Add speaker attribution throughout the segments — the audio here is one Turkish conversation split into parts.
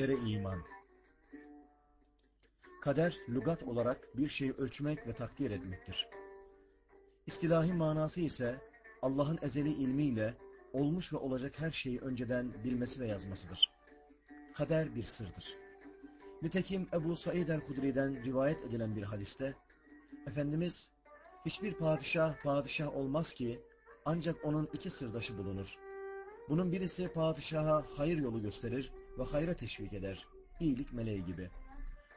Speaker 1: Kadere iman. Kader, lügat olarak bir şeyi ölçmek ve takdir etmektir. İstilahi manası ise Allah'ın ezeli ilmiyle olmuş ve olacak her şeyi önceden bilmesi ve yazmasıdır. Kader bir sırdır. Nitekim Ebu Said el-Hudri'den rivayet edilen bir hadiste, Efendimiz, hiçbir padişah padişah olmaz ki ancak onun iki sırdaşı bulunur. Bunun birisi padişaha hayır yolu gösterir ve hayra teşvik eder, iyilik meleği gibi.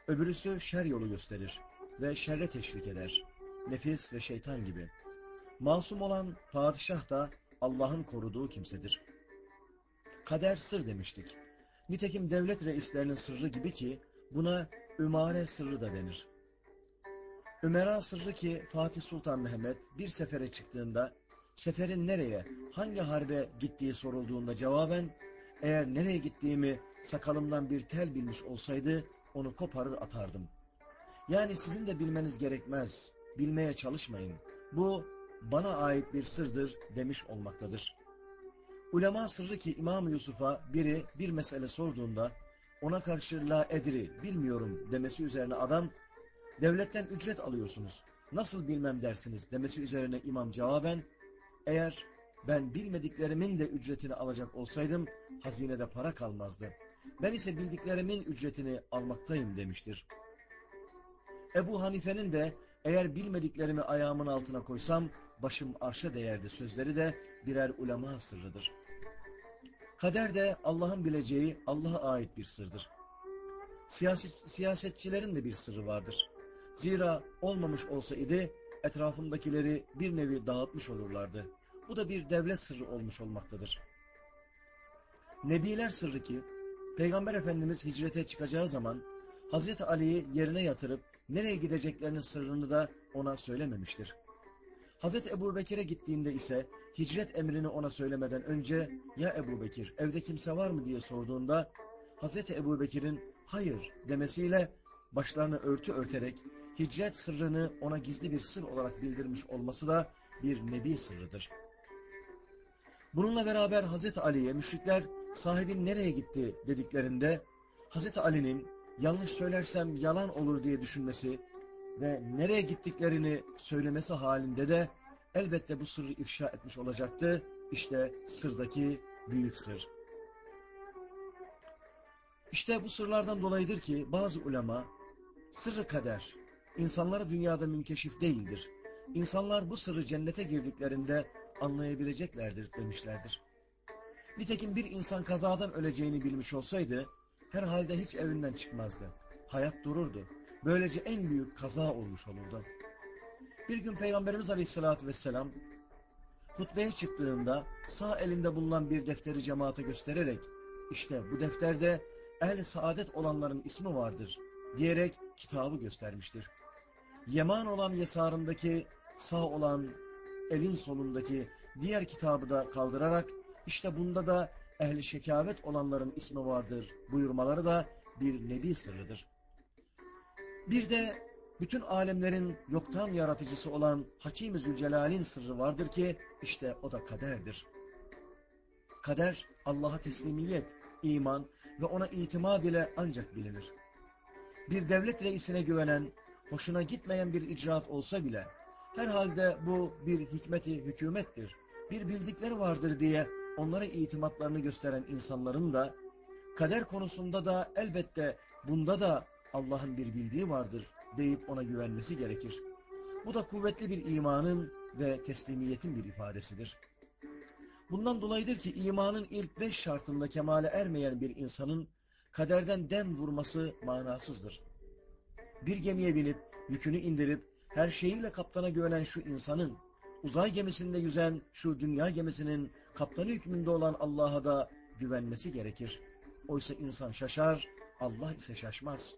Speaker 1: Öbürüsü şer yolu gösterir ve şerre teşvik eder, nefis ve şeytan gibi. Masum olan padişah da Allah'ın koruduğu kimsedir. Kader sır demiştik. Nitekim devlet reislerinin sırrı gibi ki buna ümare sırrı da denir. Ümera sırrı ki Fatih Sultan Mehmet bir sefere çıktığında seferin nereye, hangi harbe gittiği sorulduğunda cevaben eğer nereye gittiğimi sakalımdan bir tel bilmiş olsaydı onu koparır atardım. Yani sizin de bilmeniz gerekmez, bilmeye çalışmayın. Bu bana ait bir sırdır demiş olmaktadır. Ulema sırrı ki İmam Yusuf'a biri bir mesele sorduğunda ona karşı la edri bilmiyorum demesi üzerine adam devletten ücret alıyorsunuz nasıl bilmem dersiniz demesi üzerine imam cevaben eğer ben bilmediklerimin de ücretini alacak olsaydım hazinede para kalmazdı. Ben ise bildiklerimin ücretini almaktayım demiştir. Ebu Hanife'nin de eğer bilmediklerimi ayağımın altına koysam başım arşa değerdi sözleri de birer ulema sırrıdır. Kader de Allah'ın bileceği Allah'a ait bir sırdır. Siyaset, siyasetçilerin de bir sırrı vardır. Zira olmamış olsa idi etrafındakileri bir nevi dağıtmış olurlardı. Bu da bir devlet sırrı olmuş olmaktadır. Nebiler sırrı ki Peygamber Efendimiz hicrete çıkacağı zaman Hazreti Ali'yi yerine yatırıp nereye gideceklerinin sırrını da ona söylememiştir. Hazreti Ebu Bekir'e gittiğinde ise hicret emrini ona söylemeden önce ya Ebu Bekir evde kimse var mı diye sorduğunda Hazreti Ebu Bekir'in hayır demesiyle başlarını örtü örterek hicret sırrını ona gizli bir sır olarak bildirmiş olması da bir nebi sırrıdır. Bununla beraber Hazreti Ali'ye müşrikler sahibin nereye gitti dediklerinde Hazreti Ali'nin yanlış söylersem yalan olur diye düşünmesi ve nereye gittiklerini söylemesi halinde de elbette bu sırrı ifşa etmiş olacaktı. İşte sırdaki büyük sır. İşte bu sırlardan dolayıdır ki bazı ulema sırrı kader, insanlara dünyada münkeşif değildir. İnsanlar bu sırrı cennete girdiklerinde anlayabileceklerdir demişlerdir. Nitekim bir insan kazadan öleceğini bilmiş olsaydı herhalde hiç evinden çıkmazdı. Hayat dururdu. Böylece en büyük kaza olmuş olurdu. Bir gün Peygamberimiz Aleyhisselatü Vesselam hutbeye çıktığında sağ elinde bulunan bir defteri cemaate göstererek işte bu defterde el saadet olanların ismi vardır diyerek kitabı göstermiştir. Yeman olan yesarındaki sağ olan elin solundaki diğer kitabı da kaldırarak işte bunda da ehli şekavet olanların ismi vardır buyurmaları da bir nebi sırrıdır. Bir de bütün alemlerin yoktan yaratıcısı olan Hakim-i Zülcelal'in sırrı vardır ki işte o da kaderdir. Kader Allah'a teslimiyet, iman ve ona itimat ile ancak bilinir. Bir devlet reisine güvenen, hoşuna gitmeyen bir icraat olsa bile herhalde bu bir hikmeti hükümettir, bir bildikleri vardır diye onlara itimatlarını gösteren insanların da kader konusunda da elbette bunda da Allah'ın bir bildiği vardır deyip ona güvenmesi gerekir. Bu da kuvvetli bir imanın ve teslimiyetin bir ifadesidir. Bundan dolayıdır ki imanın ilk beş şartında kemale ermeyen bir insanın kaderden dem vurması manasızdır. Bir gemiye binip yükünü indirip her şeyiyle kaptana güvenen şu insanın, uzay gemisinde yüzen şu dünya gemisinin kaptanı hükmünde olan Allah'a da güvenmesi gerekir. Oysa insan şaşar, Allah ise şaşmaz.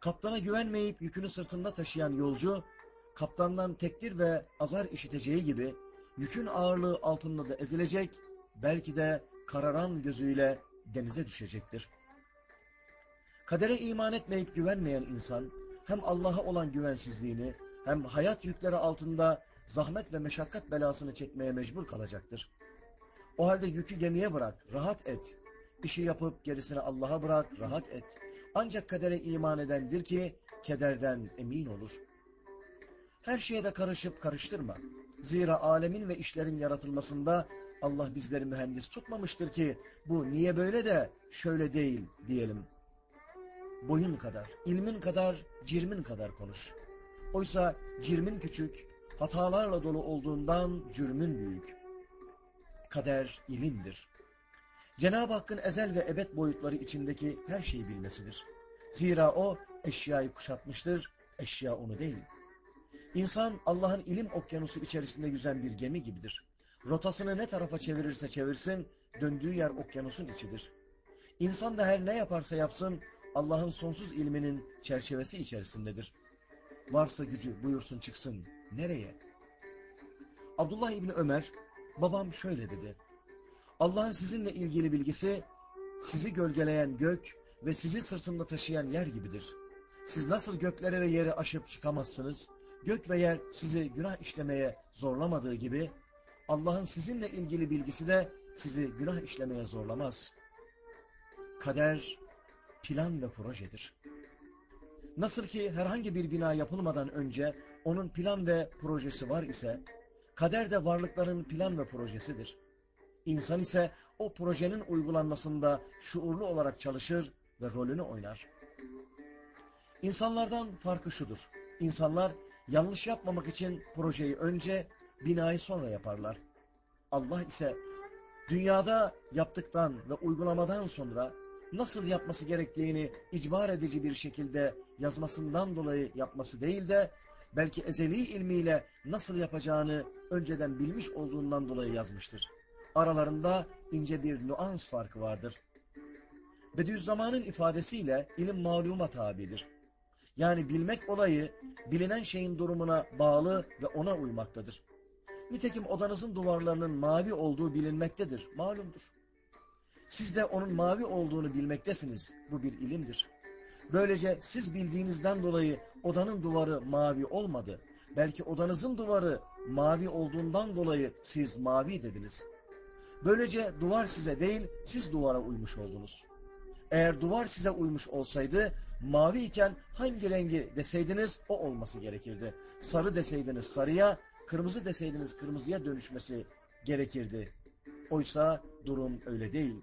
Speaker 1: Kaptana güvenmeyip yükünü sırtında taşıyan yolcu, kaptandan tekdir ve azar işiteceği gibi yükün ağırlığı altında da ezilecek, belki de kararan gözüyle denize düşecektir. Kadere iman etmeyip güvenmeyen insan, hem Allah'a olan güvensizliğini, hem hayat yükleri altında zahmet ve meşakkat belasını çekmeye mecbur kalacaktır. O halde yükü gemiye bırak, rahat et. İşi yapıp gerisini Allah'a bırak, rahat et. Ancak kadere iman edendir ki kederden emin olur. Her şeye de karışıp karıştırma. Zira alemin ve işlerin yaratılmasında Allah bizleri mühendis tutmamıştır ki bu niye böyle de şöyle değil diyelim. Boyun kadar, ilmin kadar, cirmin kadar konuş. Oysa cirmin küçük, hatalarla dolu olduğundan cürmün büyük. Kader ilimdir. Cenab-ı Hakk'ın ezel ve ebed boyutları içindeki her şeyi bilmesidir. Zira o eşyayı kuşatmıştır, eşya onu değil. İnsan Allah'ın ilim okyanusu içerisinde yüzen bir gemi gibidir. Rotasını ne tarafa çevirirse çevirsin, döndüğü yer okyanusun içidir. İnsan da her ne yaparsa yapsın, Allah'ın sonsuz ilminin çerçevesi içerisindedir. Varsa gücü buyursun çıksın. Nereye? Abdullah İbni Ömer, babam şöyle dedi. Allah'ın sizinle ilgili bilgisi, sizi gölgeleyen gök ve sizi sırtında taşıyan yer gibidir. Siz nasıl göklere ve yeri aşıp çıkamazsınız, gök ve yer sizi günah işlemeye zorlamadığı gibi, Allah'ın sizinle ilgili bilgisi de sizi günah işlemeye zorlamaz. Kader, plan ve projedir. Nasıl ki herhangi bir bina yapılmadan önce onun plan ve projesi var ise, kader de varlıkların plan ve projesidir. İnsan ise o projenin uygulanmasında şuurlu olarak çalışır ve rolünü oynar. İnsanlardan farkı şudur. İnsanlar yanlış yapmamak için projeyi önce, binayı sonra yaparlar. Allah ise dünyada yaptıktan ve uygulamadan sonra nasıl yapması gerektiğini icbar edici bir şekilde yazmasından dolayı yapması değil de belki ezeli ilmiyle nasıl yapacağını önceden bilmiş olduğundan dolayı yazmıştır. Aralarında ince bir nüans farkı vardır. Bediüzzaman'ın ifadesiyle ilim maluma tabidir. Yani bilmek olayı bilinen şeyin durumuna bağlı ve ona uymaktadır. Nitekim odanızın duvarlarının mavi olduğu bilinmektedir, malumdur. Siz de onun mavi olduğunu bilmektesiniz. Bu bir ilimdir. Böylece siz bildiğinizden dolayı odanın duvarı mavi olmadı. Belki odanızın duvarı mavi olduğundan dolayı siz mavi dediniz. Böylece duvar size değil, siz duvara uymuş oldunuz. Eğer duvar size uymuş olsaydı, mavi iken hangi rengi deseydiniz o olması gerekirdi. Sarı deseydiniz sarıya, kırmızı deseydiniz kırmızıya dönüşmesi gerekirdi. Oysa durum öyle değil.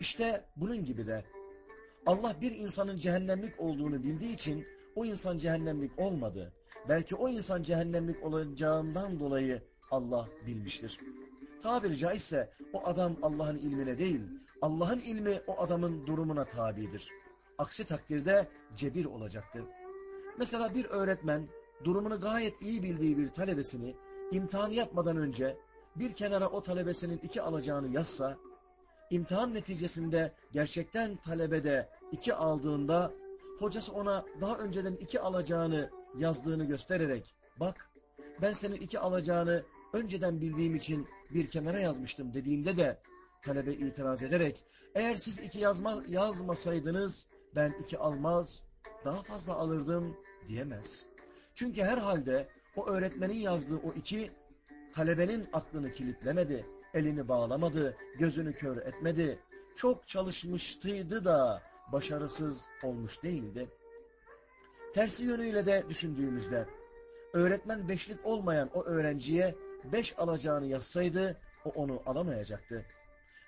Speaker 1: İşte bunun gibi de Allah bir insanın cehennemlik olduğunu bildiği için o insan cehennemlik olmadı. Belki o insan cehennemlik olacağından dolayı Allah bilmiştir. Tabiri caizse o adam Allah'ın ilmine değil, Allah'ın ilmi o adamın durumuna tabidir. Aksi takdirde cebir olacaktır. Mesela bir öğretmen durumunu gayet iyi bildiği bir talebesini imtihan yapmadan önce bir kenara o talebesinin iki alacağını yazsa, imtihan neticesinde gerçekten talebede iki aldığında hocası ona daha önceden iki alacağını yazdığını göstererek bak ben senin iki alacağını önceden bildiğim için bir kenara yazmıştım dediğinde de talebe itiraz ederek eğer siz iki yazma, yazmasaydınız ben iki almaz daha fazla alırdım diyemez. Çünkü herhalde o öğretmenin yazdığı o iki talebenin aklını kilitlemedi, elini bağlamadı, gözünü kör etmedi. Çok çalışmıştıydı da başarısız olmuş değildi. Tersi yönüyle de düşündüğümüzde öğretmen beşlik olmayan o öğrenciye beş alacağını yazsaydı o onu alamayacaktı.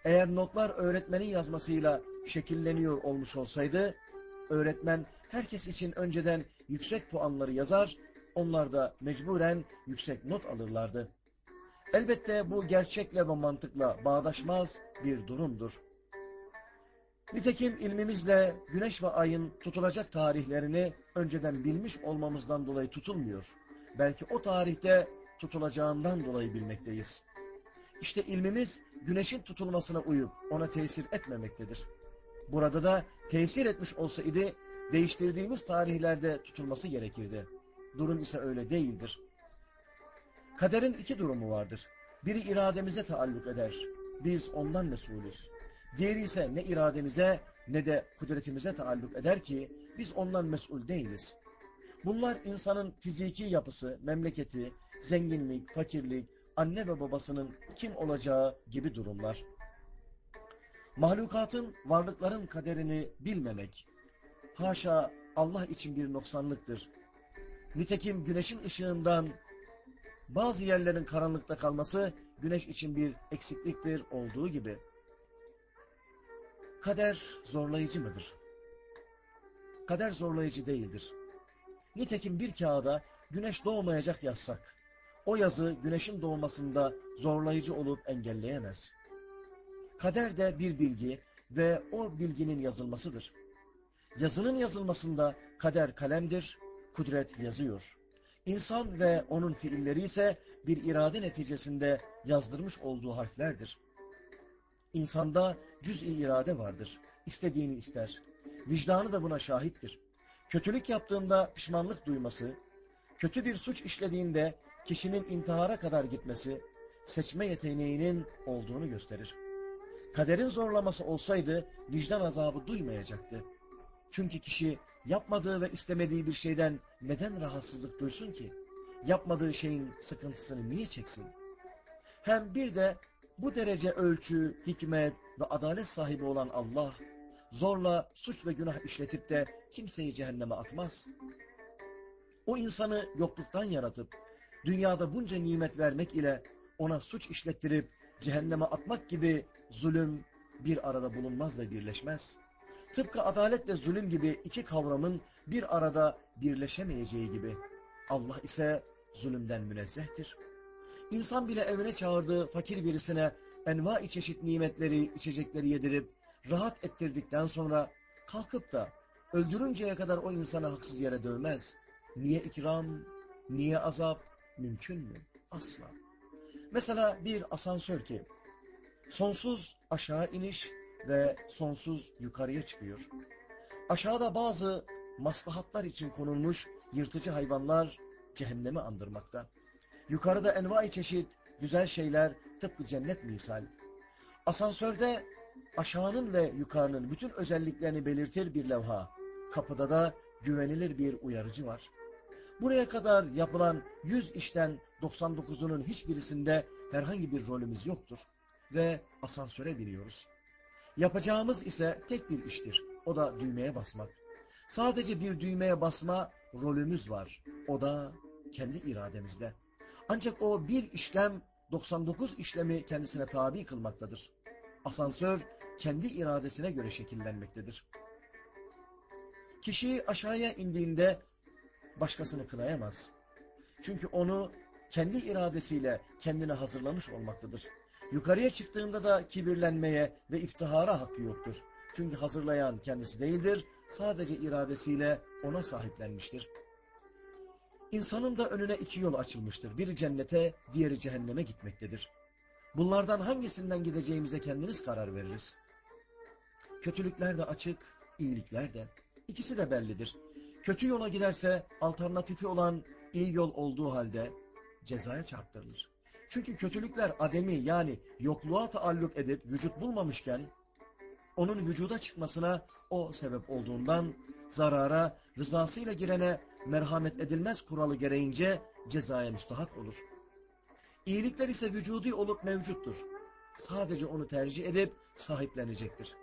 Speaker 1: Eğer notlar öğretmenin yazmasıyla şekilleniyor olmuş olsaydı öğretmen herkes için önceden yüksek puanları yazar, onlar da mecburen yüksek not alırlardı. Elbette bu gerçekle ve mantıkla bağdaşmaz bir durumdur. Nitekim ilmimizle güneş ve ayın tutulacak tarihlerini önceden bilmiş olmamızdan dolayı tutulmuyor. Belki o tarihte tutulacağından dolayı bilmekteyiz. İşte ilmimiz güneşin tutulmasına uyup ona tesir etmemektedir. Burada da tesir etmiş olsaydı değiştirdiğimiz tarihlerde tutulması gerekirdi. Durum ise öyle değildir. Kaderin iki durumu vardır. Biri irademize taalluk eder. Biz ondan mesulüz. Diğeri ise ne irademize ne de kudretimize taalluk eder ki biz ondan mesul değiliz. Bunlar insanın fiziki yapısı, memleketi, zenginlik, fakirlik, anne ve babasının kim olacağı gibi durumlar. Mahlukatın, varlıkların kaderini bilmemek, haşa Allah için bir noksanlıktır. Nitekim güneşin ışığından bazı yerlerin karanlıkta kalması güneş için bir eksikliktir olduğu gibi. Kader zorlayıcı mıdır? Kader zorlayıcı değildir. Nitekim bir kağıda güneş doğmayacak yazsak, o yazı güneşin doğmasında zorlayıcı olup engelleyemez. Kader de bir bilgi ve o bilginin yazılmasıdır. Yazının yazılmasında kader kalemdir, kudret yazıyor. İnsan ve onun fiilleri ise bir irade neticesinde yazdırmış olduğu harflerdir. İnsanda cüz-i irade vardır. İstediğini ister. Vicdanı da buna şahittir. Kötülük yaptığında pişmanlık duyması, kötü bir suç işlediğinde kişinin intihara kadar gitmesi, seçme yeteneğinin olduğunu gösterir. Kaderin zorlaması olsaydı vicdan azabı duymayacaktı. Çünkü kişi yapmadığı ve istemediği bir şeyden neden rahatsızlık duysun ki? Yapmadığı şeyin sıkıntısını niye çeksin? Hem bir de bu derece ölçü, hikmet ve adalet sahibi olan Allah, zorla suç ve günah işletip de kimseyi cehenneme atmaz. O insanı yokluktan yaratıp, dünyada bunca nimet vermek ile ona suç işlettirip cehenneme atmak gibi zulüm bir arada bulunmaz ve birleşmez. Tıpkı adalet ve zulüm gibi iki kavramın bir arada birleşemeyeceği gibi Allah ise zulümden münezzehtir. İnsan bile evine çağırdığı fakir birisine enva çeşit nimetleri, içecekleri yedirip rahat ettirdikten sonra kalkıp da öldürünceye kadar o insanı haksız yere dövmez. Niye ikram, niye azap mümkün mü? Asla. Mesela bir asansör ki sonsuz aşağı iniş ve sonsuz yukarıya çıkıyor. Aşağıda bazı maslahatlar için konulmuş yırtıcı hayvanlar cehennemi andırmakta. Yukarıda envai çeşit güzel şeyler tıpkı cennet misal. Asansörde aşağının ve yukarının bütün özelliklerini belirtir bir levha. Kapıda da güvenilir bir uyarıcı var. Buraya kadar yapılan 100 işten 99'unun hiçbirisinde herhangi bir rolümüz yoktur. Ve asansöre biniyoruz. Yapacağımız ise tek bir iştir. O da düğmeye basmak. Sadece bir düğmeye basma rolümüz var. O da kendi irademizde. Ancak o bir işlem 99 işlemi kendisine tabi kılmaktadır. Asansör kendi iradesine göre şekillenmektedir. Kişi aşağıya indiğinde başkasını kınayamaz. Çünkü onu kendi iradesiyle kendine hazırlamış olmaktadır. Yukarıya çıktığında da kibirlenmeye ve iftihara hakkı yoktur. Çünkü hazırlayan kendisi değildir, sadece iradesiyle ona sahiplenmiştir. İnsanın da önüne iki yol açılmıştır. Biri cennete, diğeri cehenneme gitmektedir. Bunlardan hangisinden gideceğimize kendiniz karar veririz. Kötülükler de açık, iyilikler de. İkisi de bellidir. Kötü yola giderse alternatifi olan iyi yol olduğu halde cezaya çarptırılır. Çünkü kötülükler ademi yani yokluğa taalluk edip vücut bulmamışken onun vücuda çıkmasına o sebep olduğundan zarara rızasıyla girene merhamet edilmez kuralı gereğince cezaya müstahak olur. İyilikler ise vücudi olup mevcuttur. Sadece onu tercih edip sahiplenecektir.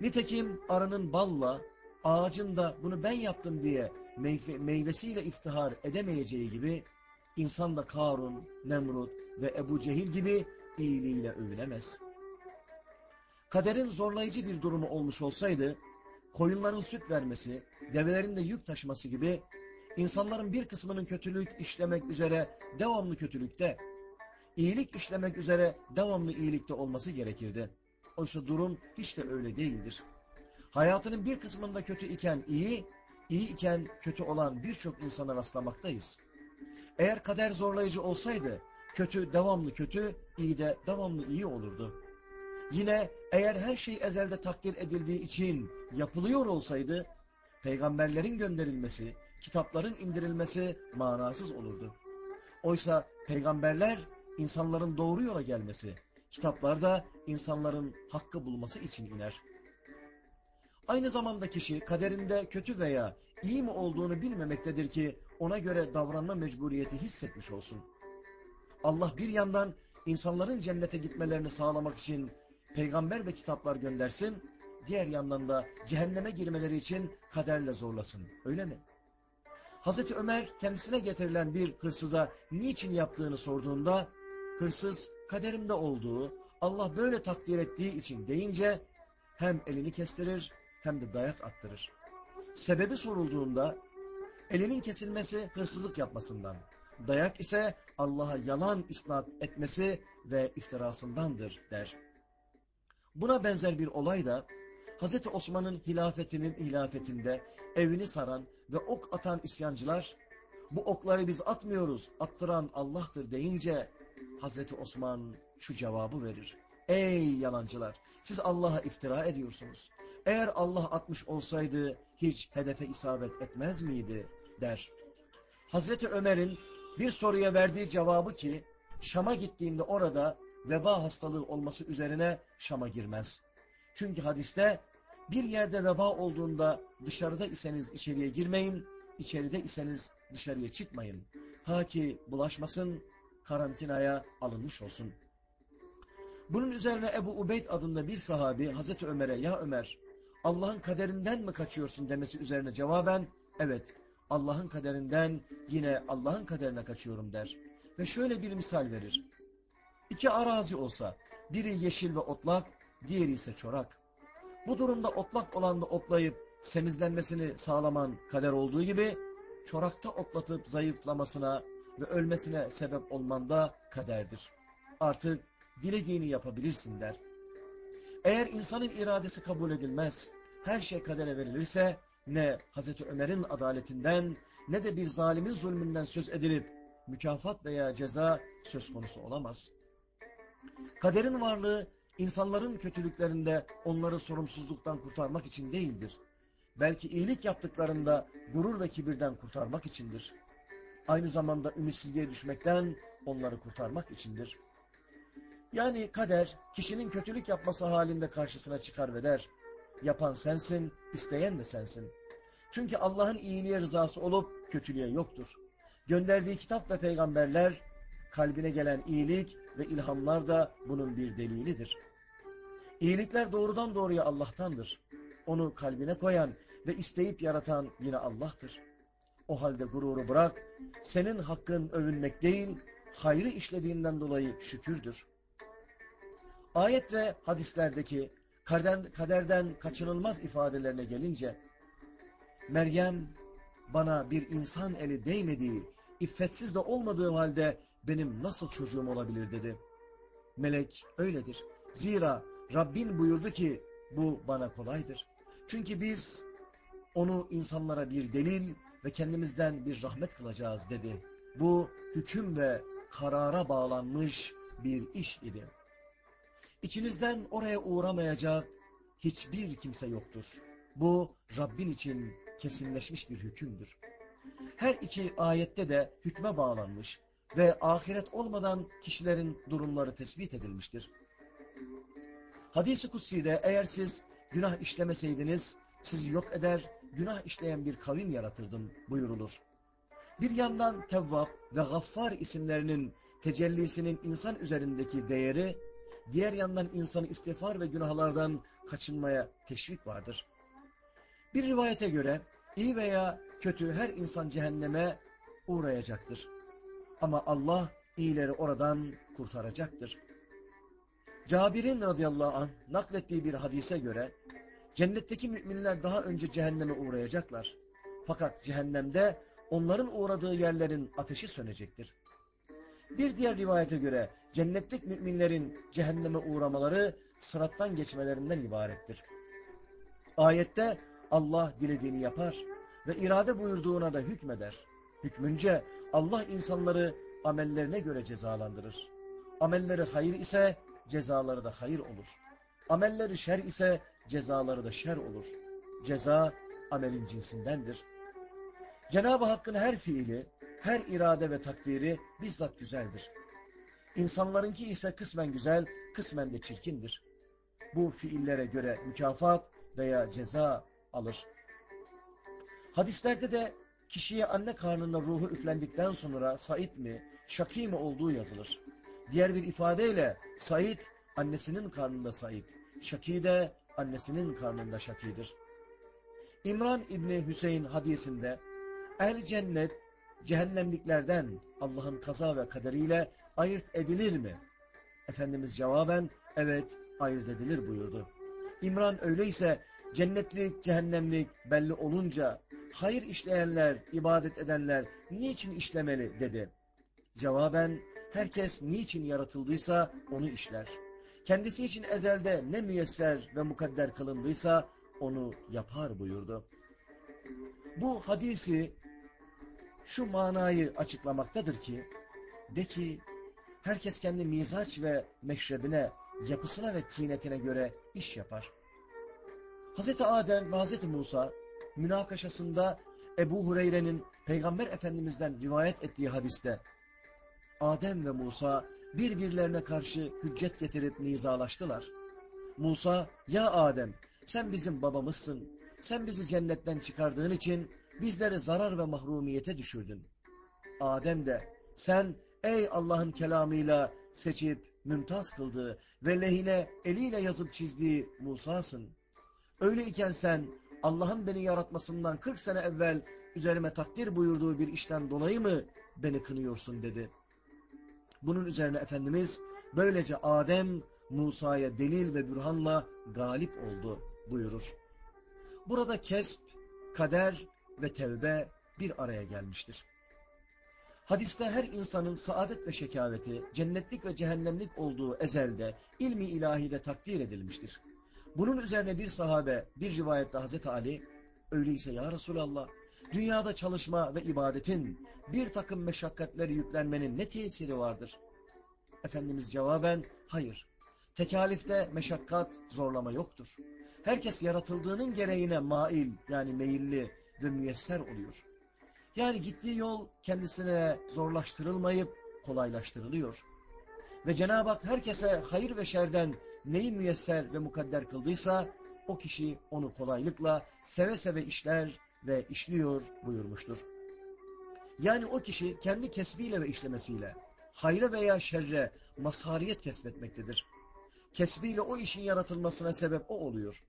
Speaker 1: Nitekim arının balla, ağacın da bunu ben yaptım diye meyve, meyvesiyle iftihar edemeyeceği gibi insan da Karun, Nemrut ve Ebu Cehil gibi iyiliğiyle övülemez. Kaderin zorlayıcı bir durumu olmuş olsaydı, koyunların süt vermesi, develerin de yük taşıması gibi insanların bir kısmının kötülük işlemek üzere devamlı kötülükte, iyilik işlemek üzere devamlı iyilikte olması gerekirdi. Oysa durum hiç de öyle değildir. Hayatının bir kısmında kötü iken iyi, iyi iken kötü olan birçok insana rastlamaktayız. Eğer kader zorlayıcı olsaydı, kötü devamlı kötü, iyi de devamlı iyi olurdu. Yine eğer her şey ezelde takdir edildiği için yapılıyor olsaydı, peygamberlerin gönderilmesi, kitapların indirilmesi manasız olurdu. Oysa peygamberler insanların doğru yola gelmesi, kitaplar da insanların hakkı bulması için iner. Aynı zamanda kişi kaderinde kötü veya iyi mi olduğunu bilmemektedir ki ona göre davranma mecburiyeti hissetmiş olsun. Allah bir yandan insanların cennete gitmelerini sağlamak için peygamber ve kitaplar göndersin, diğer yandan da cehenneme girmeleri için kaderle zorlasın. Öyle mi? Hazreti Ömer kendisine getirilen bir hırsıza niçin yaptığını sorduğunda, hırsız kaderimde olduğu, Allah böyle takdir ettiği için deyince hem elini kestirir hem de dayak attırır. Sebebi sorulduğunda elinin kesilmesi hırsızlık yapmasından, dayak ise Allah'a yalan isnat etmesi ve iftirasındandır der. Buna benzer bir olay da Hz. Osman'ın hilafetinin hilafetinde evini saran ve ok atan isyancılar bu okları biz atmıyoruz, attıran Allah'tır deyince Hz. Osman şu cevabı verir. Ey yalancılar! Siz Allah'a iftira ediyorsunuz. Eğer Allah atmış olsaydı hiç hedefe isabet etmez miydi? der. Hazreti Ömer'in bir soruya verdiği cevabı ki Şam'a gittiğinde orada veba hastalığı olması üzerine Şam'a girmez. Çünkü hadiste bir yerde veba olduğunda dışarıda iseniz içeriye girmeyin, içeride iseniz dışarıya çıkmayın. Ta ki bulaşmasın, karantinaya alınmış olsun. Bunun üzerine Ebu Ubeyd adında bir sahabi Hazreti Ömer'e ya Ömer Allah'ın kaderinden mi kaçıyorsun demesi üzerine cevaben evet Allah'ın kaderinden yine Allah'ın kaderine kaçıyorum der. Ve şöyle bir misal verir. İki arazi olsa biri yeşil ve otlak diğeri ise çorak. Bu durumda otlak olan otlayıp semizlenmesini sağlaman kader olduğu gibi çorakta otlatıp zayıflamasına ve ölmesine sebep olman da kaderdir. Artık dilediğini yapabilirsin der. Eğer insanın iradesi kabul edilmez, her şey kadere verilirse ne Hazreti Ömer'in adaletinden ne de bir zalimin zulmünden söz edilip mükafat veya ceza söz konusu olamaz. Kaderin varlığı insanların kötülüklerinde onları sorumsuzluktan kurtarmak için değildir. Belki iyilik yaptıklarında gurur ve kibirden kurtarmak içindir. Aynı zamanda ümitsizliğe düşmekten onları kurtarmak içindir. Yani kader kişinin kötülük yapması halinde karşısına çıkar ve der. Yapan sensin, isteyen de sensin. Çünkü Allah'ın iyiliğe rızası olup kötülüğe yoktur. Gönderdiği kitap ve peygamberler, kalbine gelen iyilik ve ilhamlar da bunun bir delilidir. İyilikler doğrudan doğruya Allah'tandır. Onu kalbine koyan ve isteyip yaratan yine Allah'tır. O halde gururu bırak, senin hakkın övünmek değil, hayrı işlediğinden dolayı şükürdür. Ayet ve hadislerdeki kaderden kaçınılmaz ifadelerine gelince, Meryem bana bir insan eli değmediği, iffetsiz de olmadığı halde benim nasıl çocuğum olabilir dedi. Melek öyledir. Zira Rabbin buyurdu ki bu bana kolaydır. Çünkü biz onu insanlara bir delil ve kendimizden bir rahmet kılacağız dedi. Bu hüküm ve karara bağlanmış bir iş idi. İçinizden oraya uğramayacak hiçbir kimse yoktur. Bu Rabbin için kesinleşmiş bir hükümdür. Her iki ayette de hükme bağlanmış ve ahiret olmadan kişilerin durumları tespit edilmiştir. Hadis-i Kutsi'de eğer siz günah işlemeseydiniz sizi yok eder, günah işleyen bir kavim yaratırdım buyurulur. Bir yandan Tevvab ve Gaffar isimlerinin tecellisinin insan üzerindeki değeri, diğer yandan insanı istiğfar ve günahlardan kaçınmaya teşvik vardır. Bir rivayete göre iyi veya kötü her insan cehenneme uğrayacaktır. Ama Allah iyileri oradan kurtaracaktır. Cabir'in radıyallahu anh naklettiği bir hadise göre cennetteki müminler daha önce cehenneme uğrayacaklar. Fakat cehennemde onların uğradığı yerlerin ateşi sönecektir. Bir diğer rivayete göre cennetlik müminlerin cehenneme uğramaları sırattan geçmelerinden ibarettir. Ayette Allah dilediğini yapar ve irade buyurduğuna da hükmeder. Hükmünce Allah insanları amellerine göre cezalandırır. Amelleri hayır ise cezaları da hayır olur. Amelleri şer ise cezaları da şer olur. Ceza amelin cinsindendir. Cenab-ı Hakk'ın her fiili, her irade ve takdiri bizzat güzeldir. İnsanlarınki ise kısmen güzel, kısmen de çirkindir. Bu fiillere göre mükafat veya ceza alır. Hadislerde de kişiye anne karnında ruhu üflendikten sonra Said mi, Şaki mi olduğu yazılır. Diğer bir ifadeyle Said annesinin karnında Said. Şaki de annesinin karnında Şaki'dir. İmran İbni Hüseyin hadisinde ehl cennet cehennemliklerden Allah'ın kaza ve kaderiyle ayırt edilir mi? Efendimiz cevaben evet ayırt edilir buyurdu. İmran öyleyse cennetlik, cehennemlik belli olunca hayır işleyenler, ibadet edenler niçin işlemeli dedi. Cevaben herkes niçin yaratıldıysa onu işler. Kendisi için ezelde ne müyesser ve mukadder kılındıysa onu yapar buyurdu. Bu hadisi şu manayı açıklamaktadır ki, de ki, herkes kendi mizaç ve meşrebine, yapısına ve tinetine göre iş yapar. Hz. Adem ve Hz. Musa münakaşasında Ebu Hureyre'nin Peygamber Efendimiz'den rivayet ettiği hadiste Adem ve Musa birbirlerine karşı hüccet getirip nizalaştılar. Musa, ya Adem sen bizim babamızsın, sen bizi cennetten çıkardığın için bizleri zarar ve mahrumiyete düşürdün. Adem de sen ey Allah'ın kelamıyla seçip mümtaz kıldığı ve lehine eliyle yazıp çizdiği Musa'sın. Öyleyken sen Allah'ın beni yaratmasından 40 sene evvel üzerime takdir buyurduğu bir işten dolayı mı beni kınıyorsun dedi. Bunun üzerine Efendimiz böylece Adem Musa'ya delil ve bürhanla galip oldu buyurur. Burada kesp, kader ve tevbe bir araya gelmiştir. Hadiste her insanın saadet ve şekaveti, cennetlik ve cehennemlik olduğu ezelde, ilmi ilahide takdir edilmiştir. Bunun üzerine bir sahabe, bir rivayette Hazreti Ali, öyleyse ya Resulallah, dünyada çalışma ve ibadetin, bir takım meşakkatleri yüklenmenin ne tesiri vardır? Efendimiz cevaben, hayır, tekalifte meşakkat, zorlama yoktur. Herkes yaratıldığının gereğine mail, yani meyilli ve müyesser oluyor. Yani gittiği yol kendisine zorlaştırılmayıp kolaylaştırılıyor. Ve Cenab-ı Hak herkese hayır ve şerden neyi müyesser ve mukadder kıldıysa o kişi onu kolaylıkla seve seve işler ve işliyor buyurmuştur. Yani o kişi kendi kesbiyle ve işlemesiyle hayra veya şerre mazhariyet kesbetmektedir. Kesbiyle o işin yaratılmasına sebep o oluyor.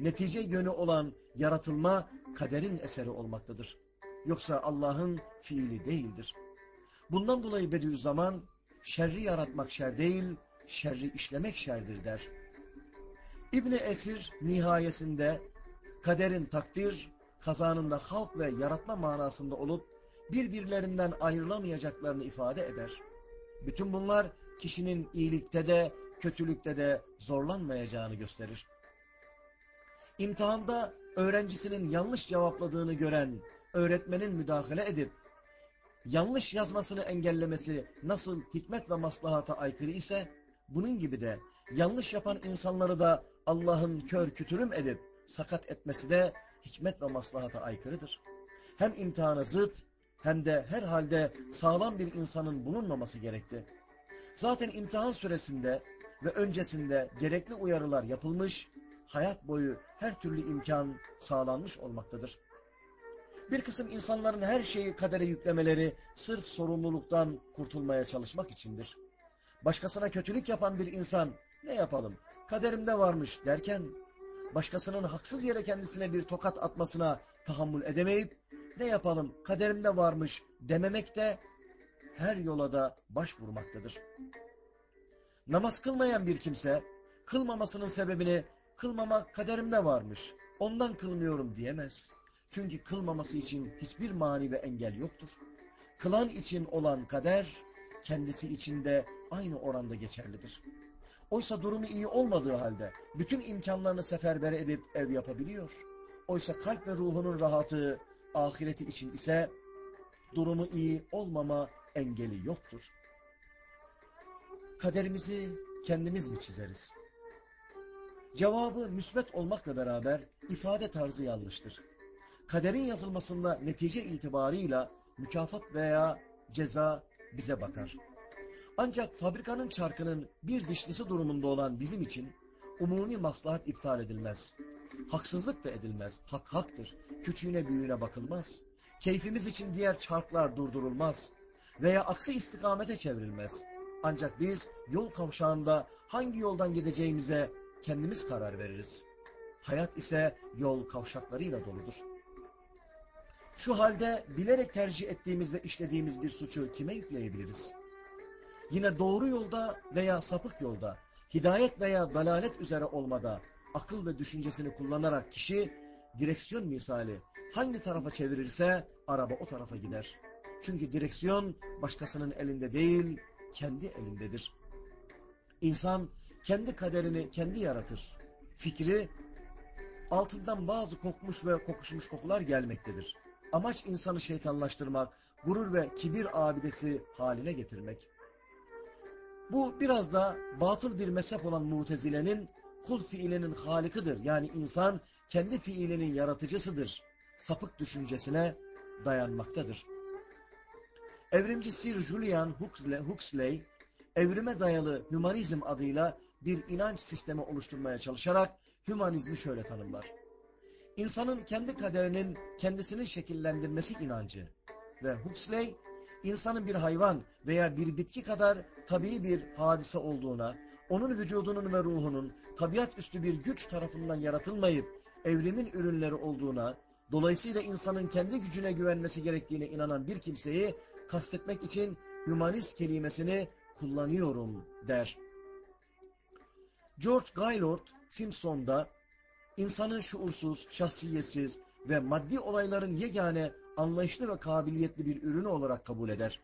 Speaker 1: Netice yönü olan yaratılma kaderin eseri olmaktadır. Yoksa Allah'ın fiili değildir. Bundan dolayı Bediüzzaman şerri yaratmak şer değil, şerri işlemek şerdir der. İbni Esir nihayesinde kaderin takdir, kazanın da halk ve yaratma manasında olup birbirlerinden ayrılamayacaklarını ifade eder. Bütün bunlar kişinin iyilikte de kötülükte de zorlanmayacağını gösterir. İmtihanda öğrencisinin yanlış cevapladığını gören öğretmenin müdahale edip yanlış yazmasını engellemesi nasıl hikmet ve maslahata aykırı ise bunun gibi de yanlış yapan insanları da Allah'ın kör kütürüm edip sakat etmesi de hikmet ve maslahata aykırıdır. Hem imtihana zıt hem de herhalde sağlam bir insanın bulunmaması gerekti. Zaten imtihan süresinde ve öncesinde gerekli uyarılar yapılmış, hayat boyu her türlü imkan sağlanmış olmaktadır. Bir kısım insanların her şeyi kadere yüklemeleri sırf sorumluluktan kurtulmaya çalışmak içindir. Başkasına kötülük yapan bir insan ne yapalım kaderimde varmış derken başkasının haksız yere kendisine bir tokat atmasına tahammül edemeyip ne yapalım kaderimde varmış dememek de her yola da başvurmaktadır. Namaz kılmayan bir kimse kılmamasının sebebini kılmamak kaderimde varmış ondan kılmıyorum diyemez. Çünkü kılmaması için hiçbir mani ve engel yoktur. Kılan için olan kader kendisi için de aynı oranda geçerlidir. Oysa durumu iyi olmadığı halde bütün imkanlarını seferber edip ev yapabiliyor. Oysa kalp ve ruhunun rahatı ahireti için ise durumu iyi olmama engeli yoktur. Kaderimizi kendimiz mi çizeriz? Cevabı müsbet olmakla beraber ifade tarzı yanlıştır. Kaderin yazılmasında netice itibarıyla mükafat veya ceza bize bakar. Ancak fabrikanın çarkının bir dişlisi durumunda olan bizim için umumi maslahat iptal edilmez. Haksızlık da edilmez. Hak haktır. Küçüğüne büyüğüne bakılmaz. Keyfimiz için diğer çarklar durdurulmaz. Veya aksi istikamete çevrilmez. Ancak biz yol kavşağında hangi yoldan gideceğimize kendimiz karar veririz. Hayat ise yol kavşaklarıyla doludur. Şu halde bilerek tercih ettiğimizde işlediğimiz bir suçu kime yükleyebiliriz? Yine doğru yolda veya sapık yolda, hidayet veya dalalet üzere olmada akıl ve düşüncesini kullanarak kişi direksiyon misali hangi tarafa çevirirse araba o tarafa gider. Çünkü direksiyon başkasının elinde değil, kendi elindedir. İnsan kendi kaderini kendi yaratır. Fikri altından bazı kokmuş ve kokuşmuş kokular gelmektedir. Amaç insanı şeytanlaştırmak, gurur ve kibir abidesi haline getirmek. Bu biraz da batıl bir mezhep olan mutezilenin kul fiilinin halikidir. Yani insan kendi fiilinin yaratıcısıdır. Sapık düşüncesine dayanmaktadır. Evrimci Sir Julian Huxley, evrime dayalı hümanizm adıyla bir inanç sistemi oluşturmaya çalışarak hümanizmi şöyle tanımlar. İnsanın kendi kaderinin kendisinin şekillendirmesi inancı ve Huxley, insanın bir hayvan veya bir bitki kadar tabii bir hadise olduğuna, onun vücudunun ve ruhunun tabiat üstü bir güç tarafından yaratılmayıp evrimin ürünleri olduğuna, dolayısıyla insanın kendi gücüne güvenmesi gerektiğine inanan bir kimseyi kastetmek için hümanist kelimesini kullanıyorum der. George Gaylord Simpson'da insanın şuursuz, şahsiyetsiz ve maddi olayların yegane anlayışlı ve kabiliyetli bir ürünü olarak kabul eder.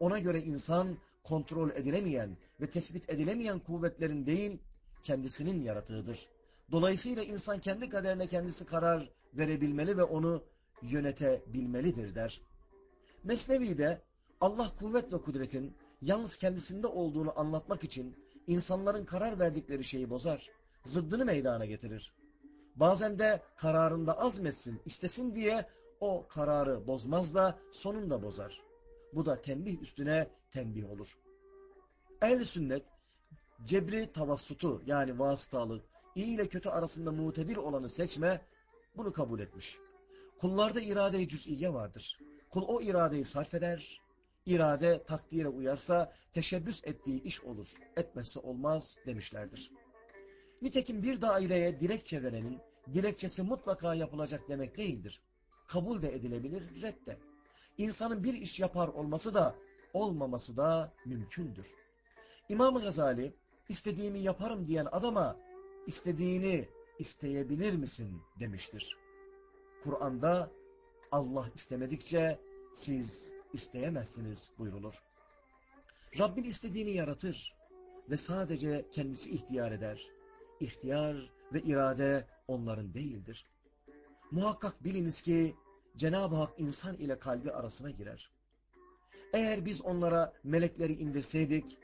Speaker 1: Ona göre insan kontrol edilemeyen ve tespit edilemeyen kuvvetlerin değil, kendisinin yaratığıdır. Dolayısıyla insan kendi kaderine kendisi karar verebilmeli ve onu yönetebilmelidir der. Mesnevi'de Allah kuvvet ve kudretin yalnız kendisinde olduğunu anlatmak için insanların karar verdikleri şeyi bozar, zıddını meydana getirir. Bazen de kararında azmetsin, istesin diye o kararı bozmaz da sonunda bozar. Bu da tembih üstüne tembih olur. Ehl-i sünnet, cebri tavassutu yani vasıtalık, iyi ile kötü arasında mutedir olanı seçme, bunu kabul etmiş. Kullarda irade-i cüz'iye vardır. Kul o iradeyi sarf eder, irade takdire uyarsa teşebbüs ettiği iş olur, etmezse olmaz demişlerdir. Nitekim bir daireye dilekçe verenin, dilekçesi mutlaka yapılacak demek değildir. Kabul de edilebilir, redde. İnsanın bir iş yapar olması da, olmaması da mümkündür. İmam Gazali, istediğimi yaparım diyen adama, istediğini isteyebilir misin demiştir. Kur'an'da Allah istemedikçe siz isteyemezsiniz buyrulur. Rabbin istediğini yaratır ve sadece kendisi ihtiyar eder. İhtiyar ve irade onların değildir. Muhakkak biliniz ki Cenab-ı Hak insan ile kalbi arasına girer. Eğer biz onlara melekleri indirseydik,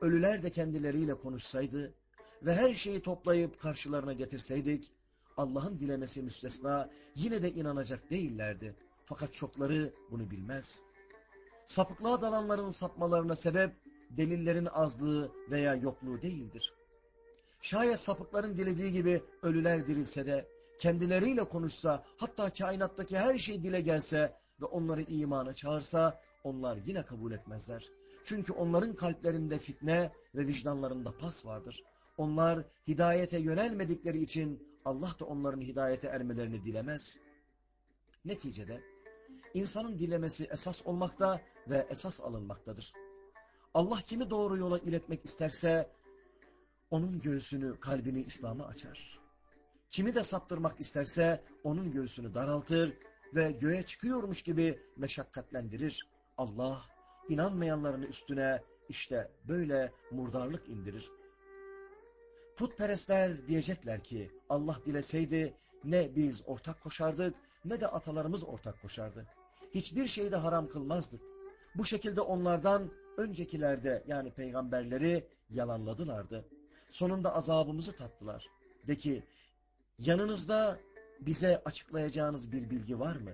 Speaker 1: ölüler de kendileriyle konuşsaydı ve her şeyi toplayıp karşılarına getirseydik, Allah'ın dilemesi müstesna yine de inanacak değillerdi. Fakat çokları bunu bilmez. Sapıklığa dalanların sapmalarına sebep delillerin azlığı veya yokluğu değildir. Şayet sapıkların dilediği gibi ölüler dirilse de, kendileriyle konuşsa, hatta kainattaki her şey dile gelse ve onları imana çağırsa, onlar yine kabul etmezler. Çünkü onların kalplerinde fitne ve vicdanlarında pas vardır. Onlar hidayete yönelmedikleri için Allah da onların hidayete ermelerini dilemez. Neticede insanın dilemesi esas olmakta ve esas alınmaktadır. Allah kimi doğru yola iletmek isterse onun göğsünü, kalbini İslam'a açar. Kimi de saptırmak isterse onun göğsünü daraltır ve göğe çıkıyormuş gibi meşakkatlendirir. Allah inanmayanların üstüne işte böyle murdarlık indirir. Putperestler diyecekler ki Allah dileseydi ne biz ortak koşardık ne de atalarımız ortak koşardı. Hiçbir şeyi de haram kılmazdık. Bu şekilde onlardan öncekilerde yani peygamberleri yalanladılardı. Sonunda azabımızı tattılar. De ki yanınızda bize açıklayacağınız bir bilgi var mı?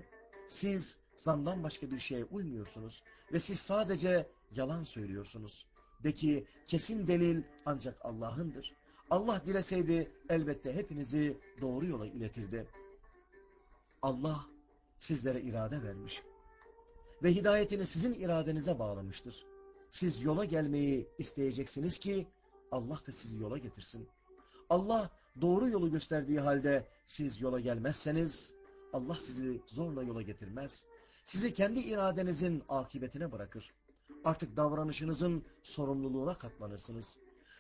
Speaker 1: Siz zandan başka bir şeye uymuyorsunuz ve siz sadece yalan söylüyorsunuz. De ki kesin delil ancak Allah'ındır. Allah dileseydi elbette hepinizi doğru yola iletirdi. Allah sizlere irade vermiş ve hidayetini sizin iradenize bağlamıştır. Siz yola gelmeyi isteyeceksiniz ki Allah da sizi yola getirsin. Allah doğru yolu gösterdiği halde siz yola gelmezseniz Allah sizi zorla yola getirmez. Sizi kendi iradenizin akıbetine bırakır. Artık davranışınızın sorumluluğuna katlanırsınız.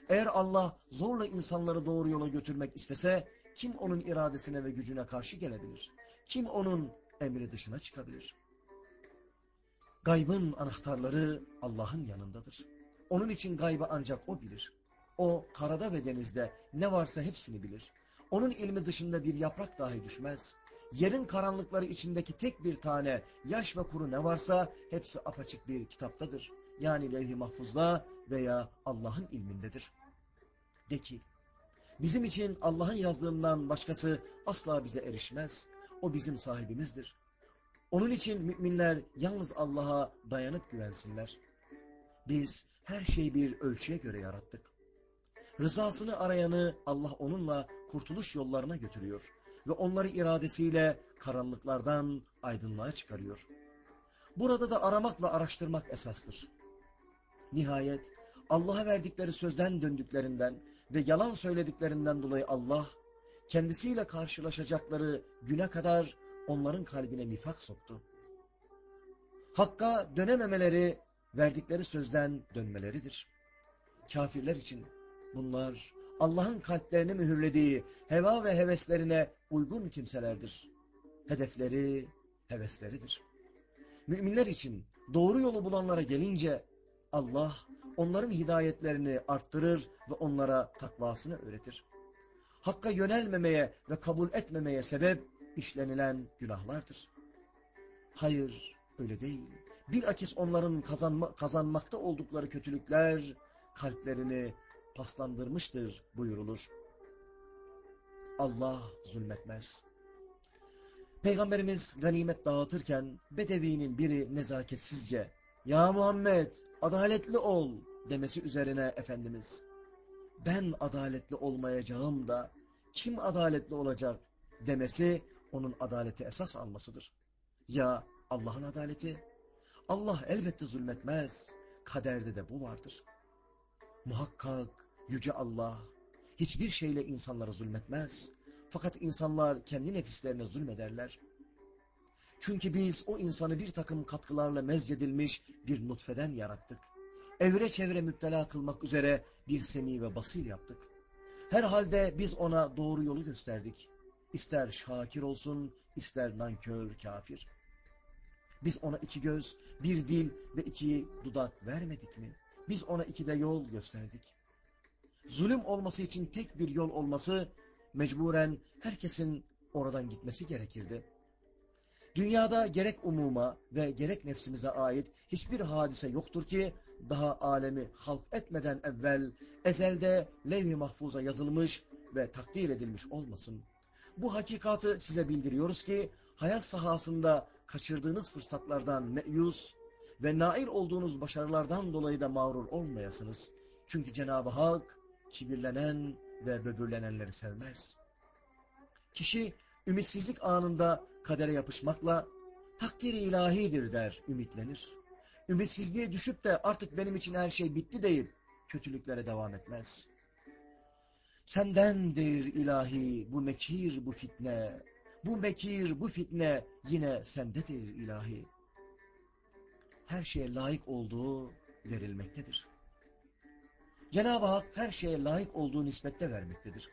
Speaker 1: Eğer Allah zorla insanları doğru yola götürmek istese kim onun iradesine ve gücüne karşı gelebilir? Kim onun emri dışına çıkabilir? Gaybın anahtarları Allah'ın yanındadır. Onun için gaybı ancak O bilir. O karada ve denizde ne varsa hepsini bilir. Onun ilmi dışında bir yaprak dahi düşmez. Yerin karanlıkları içindeki tek bir tane yaş ve kuru ne varsa hepsi apaçık bir kitaptadır. Yani levh-i mahfuzda veya Allah'ın ilmindedir. De ki, bizim için Allah'ın yazdığından başkası asla bize erişmez. O bizim sahibimizdir. Onun için müminler yalnız Allah'a dayanıp güvensinler. Biz her şeyi bir ölçüye göre yarattık. Rızasını arayanı Allah onunla kurtuluş yollarına götürüyor ve onları iradesiyle karanlıklardan aydınlığa çıkarıyor. Burada da aramak ve araştırmak esastır. Nihayet Allah'a verdikleri sözden döndüklerinden ve yalan söylediklerinden dolayı Allah kendisiyle karşılaşacakları güne kadar onların kalbine nifak soktu. Hakka dönememeleri verdikleri sözden dönmeleridir. Kafirler için bunlar Allah'ın kalplerini mühürlediği heva ve heveslerine uygun kimselerdir. Hedefleri hevesleridir. Müminler için doğru yolu bulanlara gelince Allah onların hidayetlerini arttırır ve onlara takvasını öğretir. Hakka yönelmemeye ve kabul etmemeye sebep işlenilen günahlardır. Hayır, öyle değil. Bilakis onların kazanma, kazanmakta oldukları kötülükler kalplerini paslandırmıştır buyurulur. Allah zulmetmez. Peygamberimiz ganimet dağıtırken Bedevi'nin biri nezaketsizce ''Ya Muhammed adaletli ol'' demesi üzerine Efendimiz ''Ben adaletli olmayacağım da kim adaletli olacak?'' demesi onun adaleti esas almasıdır. Ya Allah'ın adaleti? Allah elbette zulmetmez. Kaderde de bu vardır. Muhakkak Yüce Allah hiçbir şeyle insanlara zulmetmez. Fakat insanlar kendi nefislerine zulmederler. Çünkü biz o insanı bir takım katkılarla mezcedilmiş bir nutfeden yarattık. Evre çevre müptela kılmak üzere bir semi ve basil yaptık. Herhalde biz ona doğru yolu gösterdik. İster şakir olsun, ister nankör, kafir. Biz ona iki göz, bir dil ve iki dudak vermedik mi? Biz ona iki de yol gösterdik. Zulüm olması için tek bir yol olması, mecburen herkesin oradan gitmesi gerekirdi. Dünyada gerek umuma ve gerek nefsimize ait hiçbir hadise yoktur ki, daha alemi halk etmeden evvel ezelde levh-i mahfuza yazılmış ve takdir edilmiş olmasın. Bu hakikatı size bildiriyoruz ki hayat sahasında kaçırdığınız fırsatlardan meyus ve nail olduğunuz başarılardan dolayı da mağrur olmayasınız. Çünkü Cenab-ı Hak kibirlenen ve böbürlenenleri sevmez. Kişi ümitsizlik anında kadere yapışmakla takdiri ilahidir der, ümitlenir. Ümitsizliğe düşüp de artık benim için her şey bitti deyip kötülüklere devam etmez. Sendendir ilahi bu mekir bu fitne. Bu mekir bu fitne yine sendedir ilahi. Her şeye layık olduğu verilmektedir. Cenab-ı Hak her şeye layık olduğu nispette vermektedir.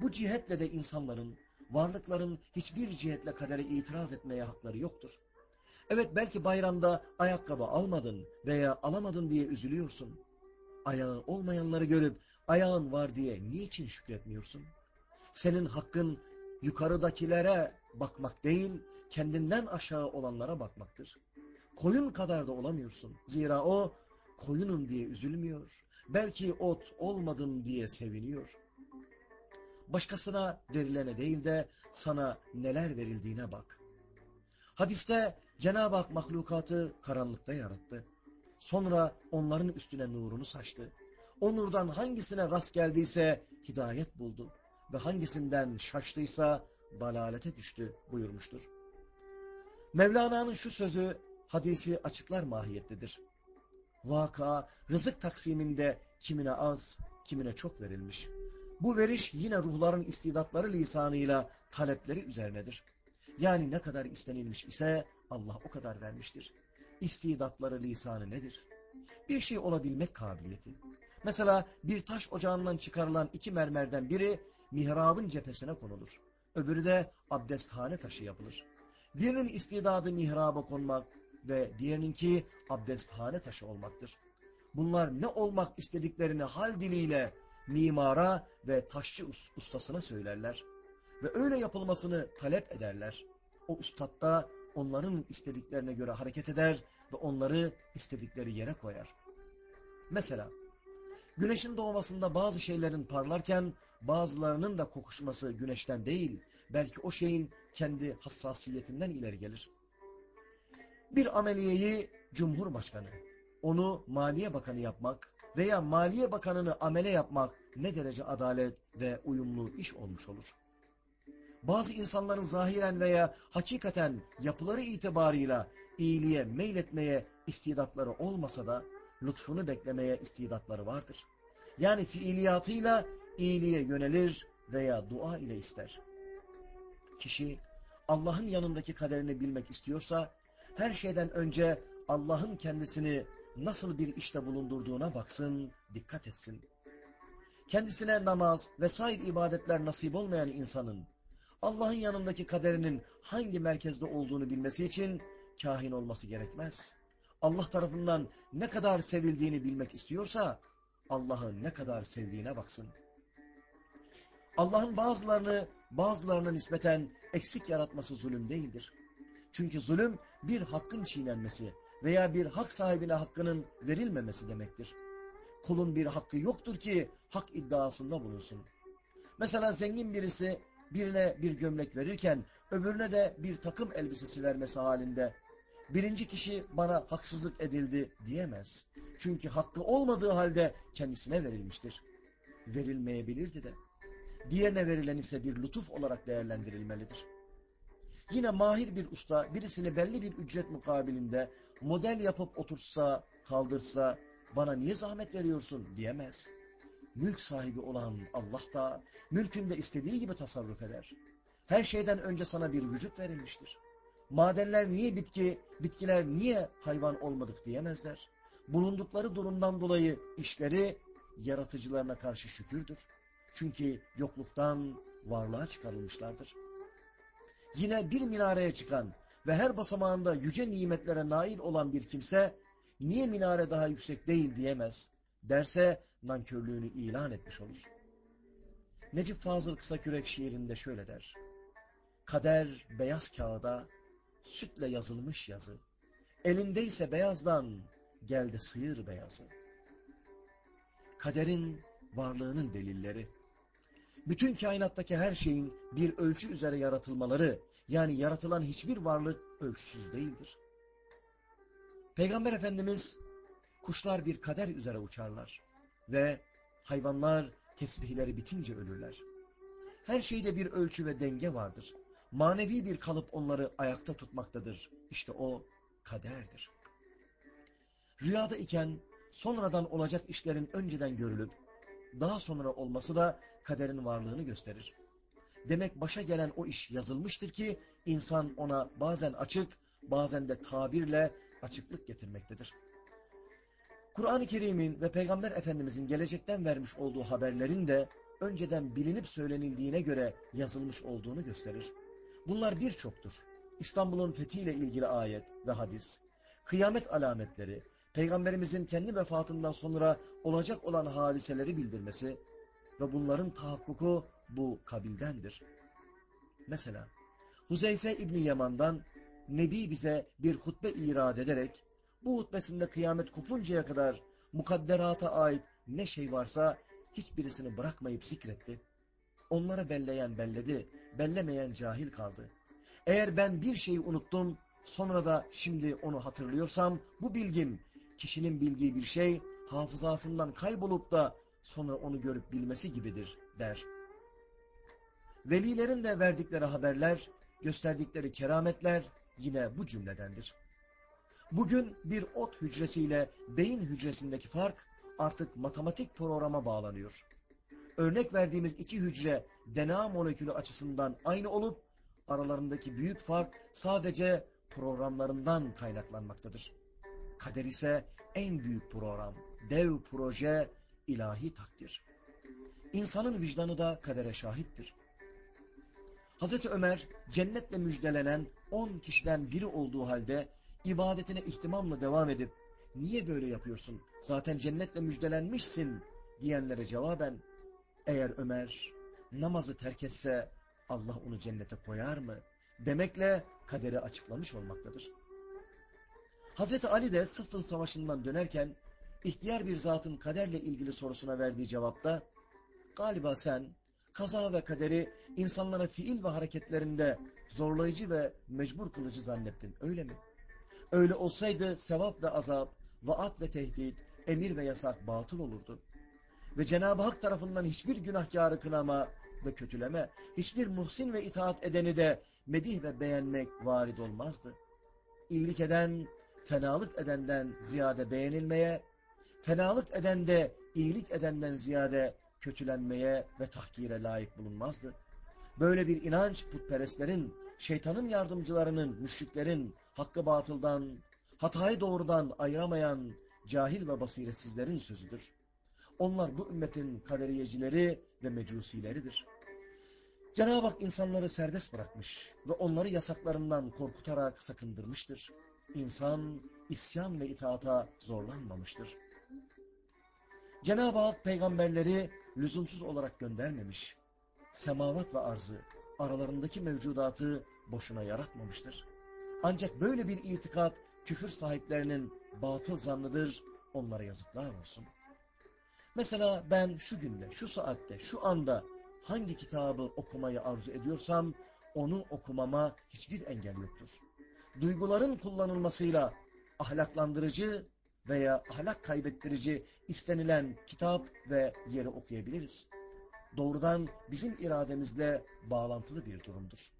Speaker 1: Bu cihetle de insanların, varlıkların hiçbir cihetle kadere itiraz etmeye hakları yoktur. Evet belki bayramda ayakkabı almadın veya alamadın diye üzülüyorsun. Ayağı olmayanları görüp ayağın var diye niçin şükretmiyorsun? Senin hakkın yukarıdakilere bakmak değil, kendinden aşağı olanlara bakmaktır. Koyun kadar da olamıyorsun. Zira o koyunum diye üzülmüyor. Belki ot olmadım diye seviniyor. Başkasına verilene değil de sana neler verildiğine bak. Hadiste Cenab-ı Hak mahlukatı karanlıkta yarattı. Sonra onların üstüne nurunu saçtı. O nurdan hangisine rast geldiyse hidayet buldu ve hangisinden şaştıysa dalalete düştü buyurmuştur. Mevlana'nın şu sözü hadisi açıklar mahiyettedir. Vaka rızık taksiminde kimine az, kimine çok verilmiş. Bu veriş yine ruhların istidatları lisanıyla talepleri üzerinedir. Yani ne kadar istenilmiş ise Allah o kadar vermiştir. İstidatları lisanı nedir? Bir şey olabilmek kabiliyeti. Mesela bir taş ocağından çıkarılan iki mermerden biri mihrabın cephesine konulur. Öbürü de abdesthane taşı yapılır. Birinin istidadı mihraba konmak ve diğerininki abdesthane taşı olmaktır. Bunlar ne olmak istediklerini hal diliyle mimara ve taşçı ustasına söylerler. Ve öyle yapılmasını talep ederler. O üstad da onların istediklerine göre hareket eder ve onları istedikleri yere koyar. Mesela güneşin doğmasında bazı şeylerin parlarken bazılarının da kokuşması güneşten değil, belki o şeyin kendi hassasiyetinden ileri gelir. Bir ameliyeyi Cumhurbaşkanı, onu Maliye Bakanı yapmak veya Maliye Bakanı'nı amele yapmak ne derece adalet ve uyumlu iş olmuş olur. Bazı insanların zahiren veya hakikaten yapıları itibarıyla iyiliğe meyletmeye istidatları olmasa da lütfunu beklemeye istidatları vardır. Yani fiiliyatıyla iyiliğe yönelir veya dua ile ister. Kişi Allah'ın yanındaki kaderini bilmek istiyorsa her şeyden önce Allah'ın kendisini nasıl bir işte bulundurduğuna baksın, dikkat etsin. Kendisine namaz ve sair ibadetler nasip olmayan insanın Allah'ın yanındaki kaderinin hangi merkezde olduğunu bilmesi için kahin olması gerekmez. Allah tarafından ne kadar sevildiğini bilmek istiyorsa Allah'ı ne kadar sevdiğine baksın. Allah'ın bazılarını bazılarına nispeten eksik yaratması zulüm değildir. Çünkü zulüm bir hakkın çiğnenmesi veya bir hak sahibine hakkının verilmemesi demektir. Kulun bir hakkı yoktur ki hak iddiasında bulunsun. Mesela zengin birisi birine bir gömlek verirken öbürüne de bir takım elbisesi vermesi halinde birinci kişi bana haksızlık edildi diyemez. Çünkü hakkı olmadığı halde kendisine verilmiştir. Verilmeyebilirdi de. Diğerine verilen ise bir lütuf olarak değerlendirilmelidir. Yine mahir bir usta birisini belli bir ücret mukabilinde model yapıp oturtsa, kaldırsa bana niye zahmet veriyorsun diyemez. Mülk sahibi olan Allah da mülkünde istediği gibi tasarruf eder. Her şeyden önce sana bir vücut verilmiştir. Madenler niye bitki, bitkiler niye hayvan olmadık diyemezler. Bulundukları durumdan dolayı işleri yaratıcılarına karşı şükürdür. Çünkü yokluktan varlığa çıkarılmışlardır. Yine bir minareye çıkan ve her basamağında yüce nimetlere nail olan bir kimse, niye minare daha yüksek değil diyemez, derse nankörlüğünü ilan etmiş olur. Necip Fazıl Kısakürek şiirinde şöyle der. Kader beyaz kağıda, sütle yazılmış yazı. Elindeyse beyazdan, geldi sıyır beyazı. Kaderin varlığının delilleri, bütün kainattaki her şeyin bir ölçü üzere yaratılmaları, yani yaratılan hiçbir varlık ölçüsüz değildir. Peygamber Efendimiz, kuşlar bir kader üzere uçarlar ve hayvanlar tesbihleri bitince ölürler. Her şeyde bir ölçü ve denge vardır. Manevi bir kalıp onları ayakta tutmaktadır. İşte o kaderdir. Rüyada iken sonradan olacak işlerin önceden görülüp daha sonra olması da kaderin varlığını gösterir. Demek başa gelen o iş yazılmıştır ki insan ona bazen açık, bazen de tabirle açıklık getirmektedir. Kur'an-ı Kerim'in ve Peygamber Efendimizin gelecekten vermiş olduğu haberlerin de önceden bilinip söylenildiğine göre yazılmış olduğunu gösterir. Bunlar birçoktur. İstanbul'un fethiyle ilgili ayet ve hadis, kıyamet alametleri, Peygamberimizin kendi vefatından sonra olacak olan hadiseleri bildirmesi ve bunların tahakkuku bu kabildendir. Mesela Huzeyfe İbni Yaman'dan Nebi bize bir hutbe irad ederek bu hutbesinde kıyamet kopuncaya kadar mukadderata ait ne şey varsa hiçbirisini bırakmayıp zikretti. Onlara belleyen belledi, bellemeyen cahil kaldı. Eğer ben bir şeyi unuttum, sonra da şimdi onu hatırlıyorsam, bu bilgim, kişinin bildiği bir şey, hafızasından kaybolup da sonra onu görüp bilmesi gibidir, der. Velilerin de verdikleri haberler, gösterdikleri kerametler yine bu cümledendir. Bugün bir ot hücresiyle beyin hücresindeki fark artık matematik programa bağlanıyor. Örnek verdiğimiz iki hücre DNA molekülü açısından aynı olup aralarındaki büyük fark sadece programlarından kaynaklanmaktadır. Kader ise en büyük program, dev proje, ilahi takdir. İnsanın vicdanı da kadere şahittir. Hazreti Ömer cennetle müjdelenen on kişiden biri olduğu halde ibadetine ihtimamla devam edip niye böyle yapıyorsun zaten cennetle müjdelenmişsin diyenlere cevaben eğer Ömer namazı terk etse Allah onu cennete koyar mı demekle kaderi açıklamış olmaktadır. Hazreti Ali de Sıffın Savaşı'ndan dönerken ihtiyar bir zatın kaderle ilgili sorusuna verdiği cevapta galiba sen kaza ve kaderi insanlara fiil ve hareketlerinde zorlayıcı ve mecbur kılıcı zannettin öyle mi? Öyle olsaydı sevap ve azap, vaat ve tehdit, emir ve yasak batıl olurdu. Ve Cenab-ı Hak tarafından hiçbir günahkarı kınama ve kötüleme, hiçbir muhsin ve itaat edeni de medih ve beğenmek varid olmazdı. İyilik eden, fenalık edenden ziyade beğenilmeye, fenalık eden de iyilik edenden ziyade kötülenmeye ve tahkire layık bulunmazdı. Böyle bir inanç putperestlerin, şeytanın yardımcılarının, müşriklerin, hakkı batıldan, hatayı doğrudan ayıramayan cahil ve basiretsizlerin sözüdür. Onlar bu ümmetin kaderiyecileri ve mecusileridir. Cenab-ı Hak insanları serbest bırakmış ve onları yasaklarından korkutarak sakındırmıştır. İnsan isyan ve itaata zorlanmamıştır. Cenab-ı Hak peygamberleri lüzumsuz olarak göndermemiş. Semavat ve arzı, aralarındaki mevcudatı boşuna yaratmamıştır. Ancak böyle bir itikat küfür sahiplerinin batıl zannıdır, onlara yazıklar olsun. Mesela ben şu günde, şu saatte, şu anda hangi kitabı okumayı arzu ediyorsam onu okumama hiçbir engel yoktur. Duyguların kullanılmasıyla ahlaklandırıcı veya ahlak kaybettirici istenilen kitap ve yeri okuyabiliriz. Doğrudan bizim irademizle bağlantılı bir durumdur.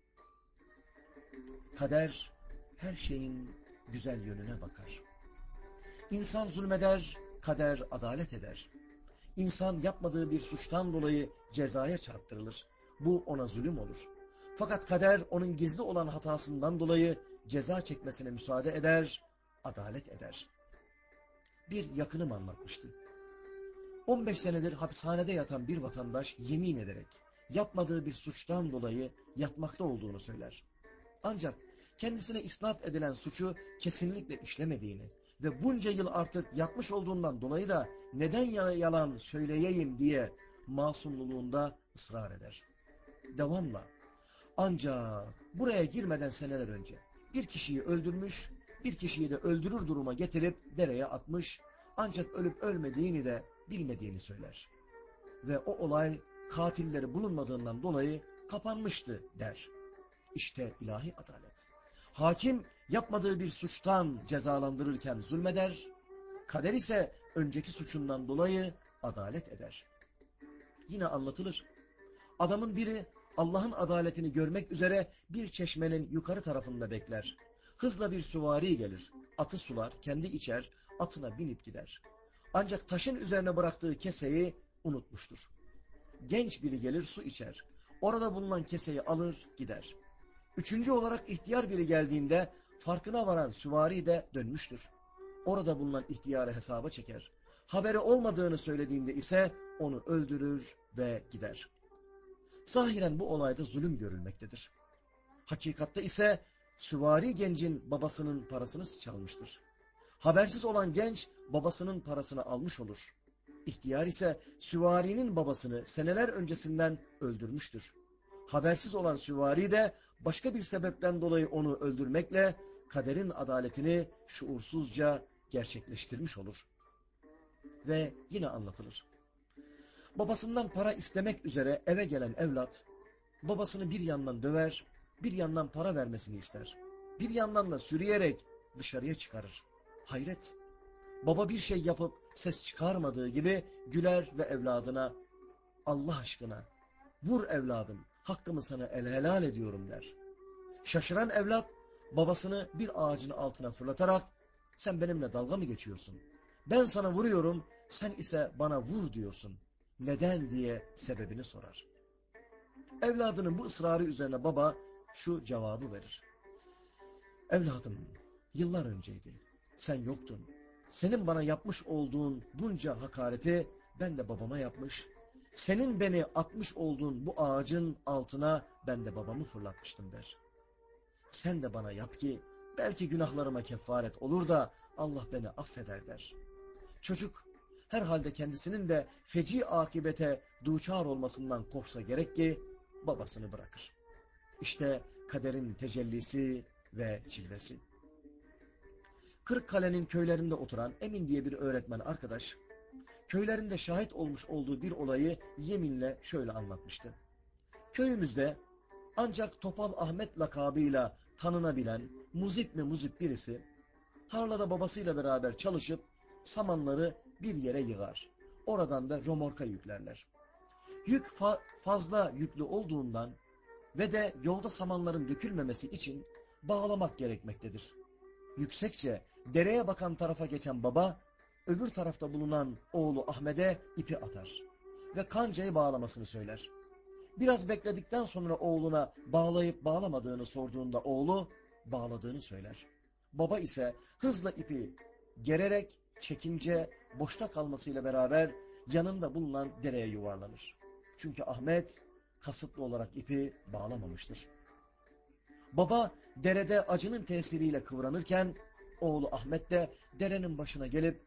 Speaker 1: Kader her şeyin güzel yönüne bakar. İnsan zulmeder, kader adalet eder. İnsan yapmadığı bir suçtan dolayı cezaya çarptırılır. Bu ona zulüm olur. Fakat kader onun gizli olan hatasından dolayı ceza çekmesine müsaade eder, adalet eder. Bir yakınım anlatmıştı. 15 senedir hapishanede yatan bir vatandaş yemin ederek yapmadığı bir suçtan dolayı yatmakta olduğunu söyler. Ancak kendisine isnat edilen suçu kesinlikle işlemediğini ve bunca yıl artık yatmış olduğundan dolayı da neden yalan söyleyeyim diye masumluluğunda ısrar eder. Devamla ancak buraya girmeden seneler önce bir kişiyi öldürmüş, bir kişiyi de öldürür duruma getirip dereye atmış ancak ölüp ölmediğini de bilmediğini söyler. Ve o olay katilleri bulunmadığından dolayı kapanmıştı der. İşte ilahi adalet. Hakim yapmadığı bir suçtan cezalandırırken zulmeder, kader ise önceki suçundan dolayı adalet eder. Yine anlatılır. Adamın biri Allah'ın adaletini görmek üzere bir çeşmenin yukarı tarafında bekler. Hızla bir süvari gelir, atı sular, kendi içer, atına binip gider. Ancak taşın üzerine bıraktığı keseyi unutmuştur. Genç biri gelir su içer. Orada bulunan keseyi alır gider. Üçüncü olarak ihtiyar biri geldiğinde farkına varan süvari de dönmüştür. Orada bulunan ihtiyarı hesaba çeker. Haberi olmadığını söylediğinde ise onu öldürür ve gider. Zahiren bu olayda zulüm görülmektedir. Hakikatte ise süvari gencin babasının parasını çalmıştır. Habersiz olan genç babasının parasını almış olur. İhtiyar ise süvarinin babasını seneler öncesinden öldürmüştür. Habersiz olan süvari de başka bir sebepten dolayı onu öldürmekle kaderin adaletini şuursuzca gerçekleştirmiş olur. Ve yine anlatılır. Babasından para istemek üzere eve gelen evlat, babasını bir yandan döver, bir yandan para vermesini ister. Bir yandan da sürüyerek dışarıya çıkarır. Hayret! Baba bir şey yapıp ses çıkarmadığı gibi güler ve evladına Allah aşkına vur evladım hakkımı sana el helal ediyorum der. Şaşıran evlat babasını bir ağacın altına fırlatarak sen benimle dalga mı geçiyorsun? Ben sana vuruyorum Sen ise bana vur diyorsun. Neden diye sebebini sorar. Evladının bu ısrarı üzerine baba şu cevabı verir. Evladım, yıllar önceydi. Sen yoktun. Senin bana yapmış olduğun bunca hakareti ben de babama yapmış. Senin beni atmış olduğun bu ağacın altına ben de babamı fırlatmıştım der. Sen de bana yap ki belki günahlarıma kefaret olur da Allah beni affeder der. Çocuk herhalde kendisinin de feci akibete duçar olmasından korksa gerek ki babasını bırakır. İşte kaderin tecellisi ve cilvesi. Kırıkkale'nin köylerinde oturan Emin diye bir öğretmen arkadaş, köylerinde şahit olmuş olduğu bir olayı yeminle şöyle anlatmıştı. Köyümüzde ancak Topal Ahmet lakabıyla tanınabilen muzip mi muzip birisi, tarlada babasıyla beraber çalışıp samanları bir yere yığar. Oradan da romorka yüklerler. Yük fa fazla yüklü olduğundan ve de yolda samanların dökülmemesi için bağlamak gerekmektedir. Yüksekçe dereye bakan tarafa geçen baba, öbür tarafta bulunan oğlu Ahmet'e ipi atar ve kancayı bağlamasını söyler. Biraz bekledikten sonra oğluna bağlayıp bağlamadığını sorduğunda oğlu bağladığını söyler. Baba ise hızla ipi gererek çekince boşta kalmasıyla beraber yanında bulunan dereye yuvarlanır. Çünkü Ahmet kasıtlı olarak ipi bağlamamıştır. Baba derede acının tesiriyle kıvranırken oğlu Ahmet de derenin başına gelip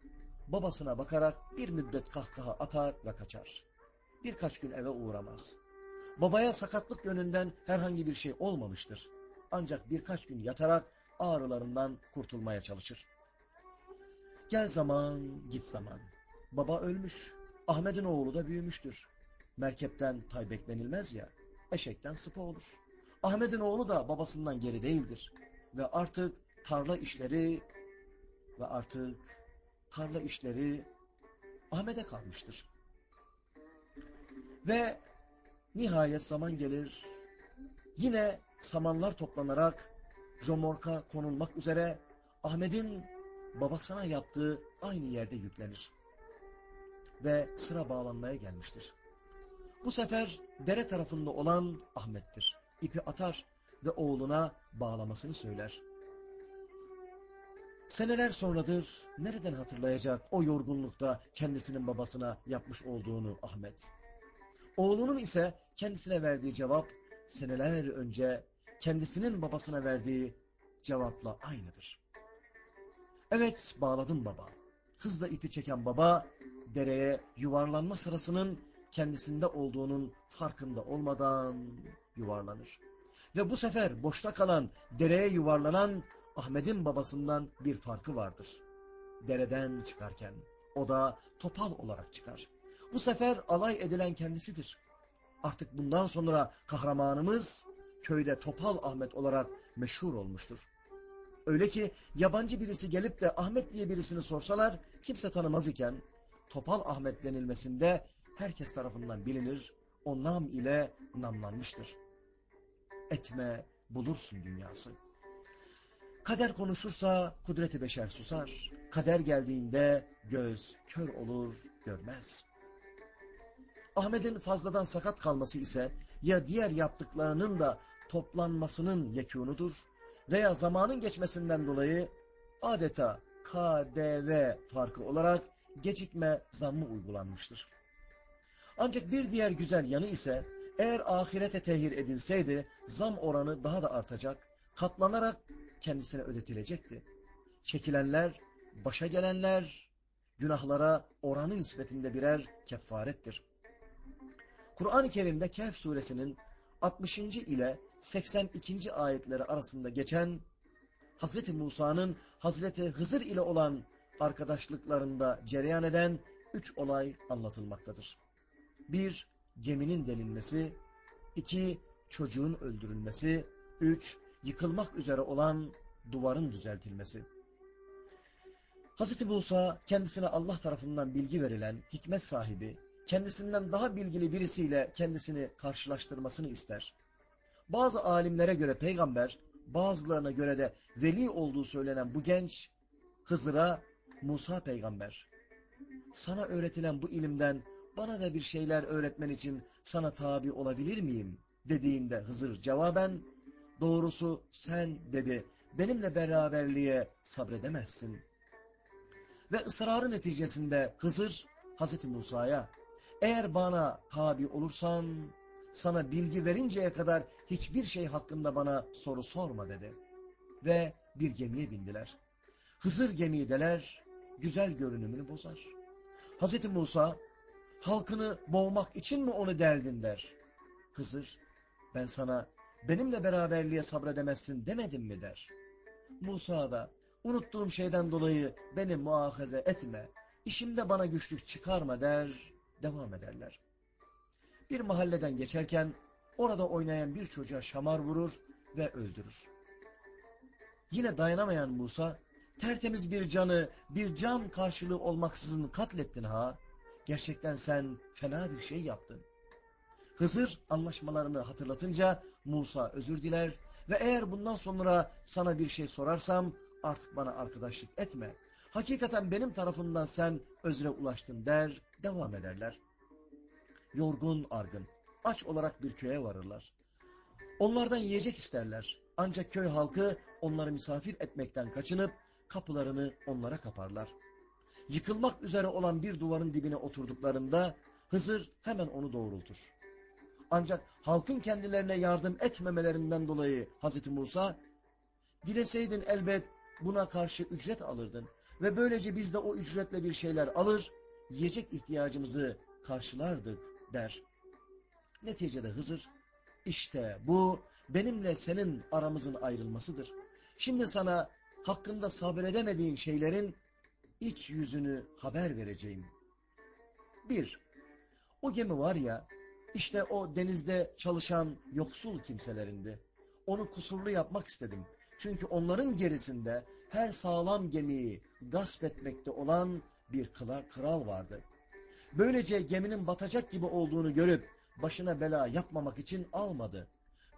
Speaker 1: babasına bakarak bir müddet kahkaha atar ve kaçar. Birkaç gün eve uğramaz. Babaya sakatlık yönünden herhangi bir şey olmamıştır. Ancak birkaç gün yatarak ağrılarından kurtulmaya çalışır. Gel zaman, git zaman. Baba ölmüş. Ahmet'in oğlu da büyümüştür. Merkepten tay beklenilmez ya, eşekten sıpa olur. Ahmet'in oğlu da babasından geri değildir. Ve artık tarla işleri ve artık tarla işleri Ahmet'e kalmıştır. Ve nihayet zaman gelir, yine samanlar toplanarak romorka konulmak üzere Ahmet'in babasına yaptığı aynı yerde yüklenir. Ve sıra bağlanmaya gelmiştir. Bu sefer dere tarafında olan Ahmet'tir. İpi atar ve oğluna bağlamasını söyler. Seneler sonradır nereden hatırlayacak o yorgunlukta kendisinin babasına yapmış olduğunu Ahmet. Oğlunun ise kendisine verdiği cevap seneler önce kendisinin babasına verdiği cevapla aynıdır. Evet bağladım baba. Hızla ipi çeken baba dereye yuvarlanma sırasının kendisinde olduğunun farkında olmadan yuvarlanır. Ve bu sefer boşta kalan dereye yuvarlanan Ahmet'in babasından bir farkı vardır. Dereden çıkarken o da topal olarak çıkar. Bu sefer alay edilen kendisidir. Artık bundan sonra kahramanımız köyde Topal Ahmet olarak meşhur olmuştur. Öyle ki yabancı birisi gelip de Ahmet diye birisini sorsalar kimse tanımaz iken Topal Ahmet denilmesinde herkes tarafından bilinir, o nam ile namlanmıştır. Etme bulursun dünyası. Kader konuşursa kudreti beşer susar. Kader geldiğinde göz kör olur, görmez. Ahmet'in fazladan sakat kalması ise ya diğer yaptıklarının da toplanmasının yekûnudur veya zamanın geçmesinden dolayı adeta KDV farkı olarak gecikme zammı uygulanmıştır. Ancak bir diğer güzel yanı ise eğer ahirete tehir edilseydi zam oranı daha da artacak, katlanarak kendisine ödetilecekti. Çekilenler, başa gelenler, günahlara oranı nispetinde birer kefarettir. Kur'an-ı Kerim'de Kehf suresinin 60. ile 82. ayetleri arasında geçen Hazreti Musa'nın Hazreti Hızır ile olan arkadaşlıklarında cereyan eden üç olay anlatılmaktadır. Bir, geminin delinmesi. iki çocuğun öldürülmesi. Üç, yıkılmak üzere olan duvarın düzeltilmesi. Hazreti Musa kendisine Allah tarafından bilgi verilen hikmet sahibi, kendisinden daha bilgili birisiyle kendisini karşılaştırmasını ister. Bazı alimlere göre peygamber, bazılarına göre de veli olduğu söylenen bu genç Hızır'a Musa peygamber. sana öğretilen bu ilimden bana da bir şeyler öğretmen için sana tabi olabilir miyim? dediğinde Hızır cevaben, doğrusu sen dedi, benimle beraberliğe sabredemezsin. Ve ısrarı neticesinde Hızır, Hazreti Musa'ya, eğer bana tabi olursan, sana bilgi verinceye kadar hiçbir şey hakkında bana soru sorma dedi. Ve bir gemiye bindiler. Hızır gemideler, güzel görünümünü bozar. Hazreti Musa, halkını boğmak için mi onu deldin der. Hızır, ben sana benimle beraberliğe sabredemezsin demedim mi der. Musa da, unuttuğum şeyden dolayı beni muahaze etme, işimde bana güçlük çıkarma der, devam ederler. Bir mahalleden geçerken orada oynayan bir çocuğa şamar vurur ve öldürür. Yine dayanamayan Musa, tertemiz bir canı, bir can karşılığı olmaksızın katlettin ha. Gerçekten sen fena bir şey yaptın. Hızır anlaşmalarını hatırlatınca Musa özür diler ve eğer bundan sonra sana bir şey sorarsam artık bana arkadaşlık etme. Hakikaten benim tarafımdan sen özre ulaştın der, devam ederler. Yorgun, argın, aç olarak bir köye varırlar. Onlardan yiyecek isterler. Ancak köy halkı onları misafir etmekten kaçınıp kapılarını onlara kaparlar. Yıkılmak üzere olan bir duvarın dibine oturduklarında Hızır hemen onu doğrultur. Ancak halkın kendilerine yardım etmemelerinden dolayı Hazreti Musa, dileseydin elbet buna karşı ücret alırdın ve böylece biz de o ücretle bir şeyler alır, yiyecek ihtiyacımızı karşılardık der. Neticede Hızır, işte bu benimle senin aramızın ayrılmasıdır. Şimdi sana hakkında sabredemediğin şeylerin iç yüzünü haber vereceğim. Bir, o gemi var ya, işte o denizde çalışan yoksul kimselerindi. Onu kusurlu yapmak istedim. Çünkü onların gerisinde her sağlam gemiyi gasp etmekte olan bir kral vardı. Böylece geminin batacak gibi olduğunu görüp başına bela yapmamak için almadı.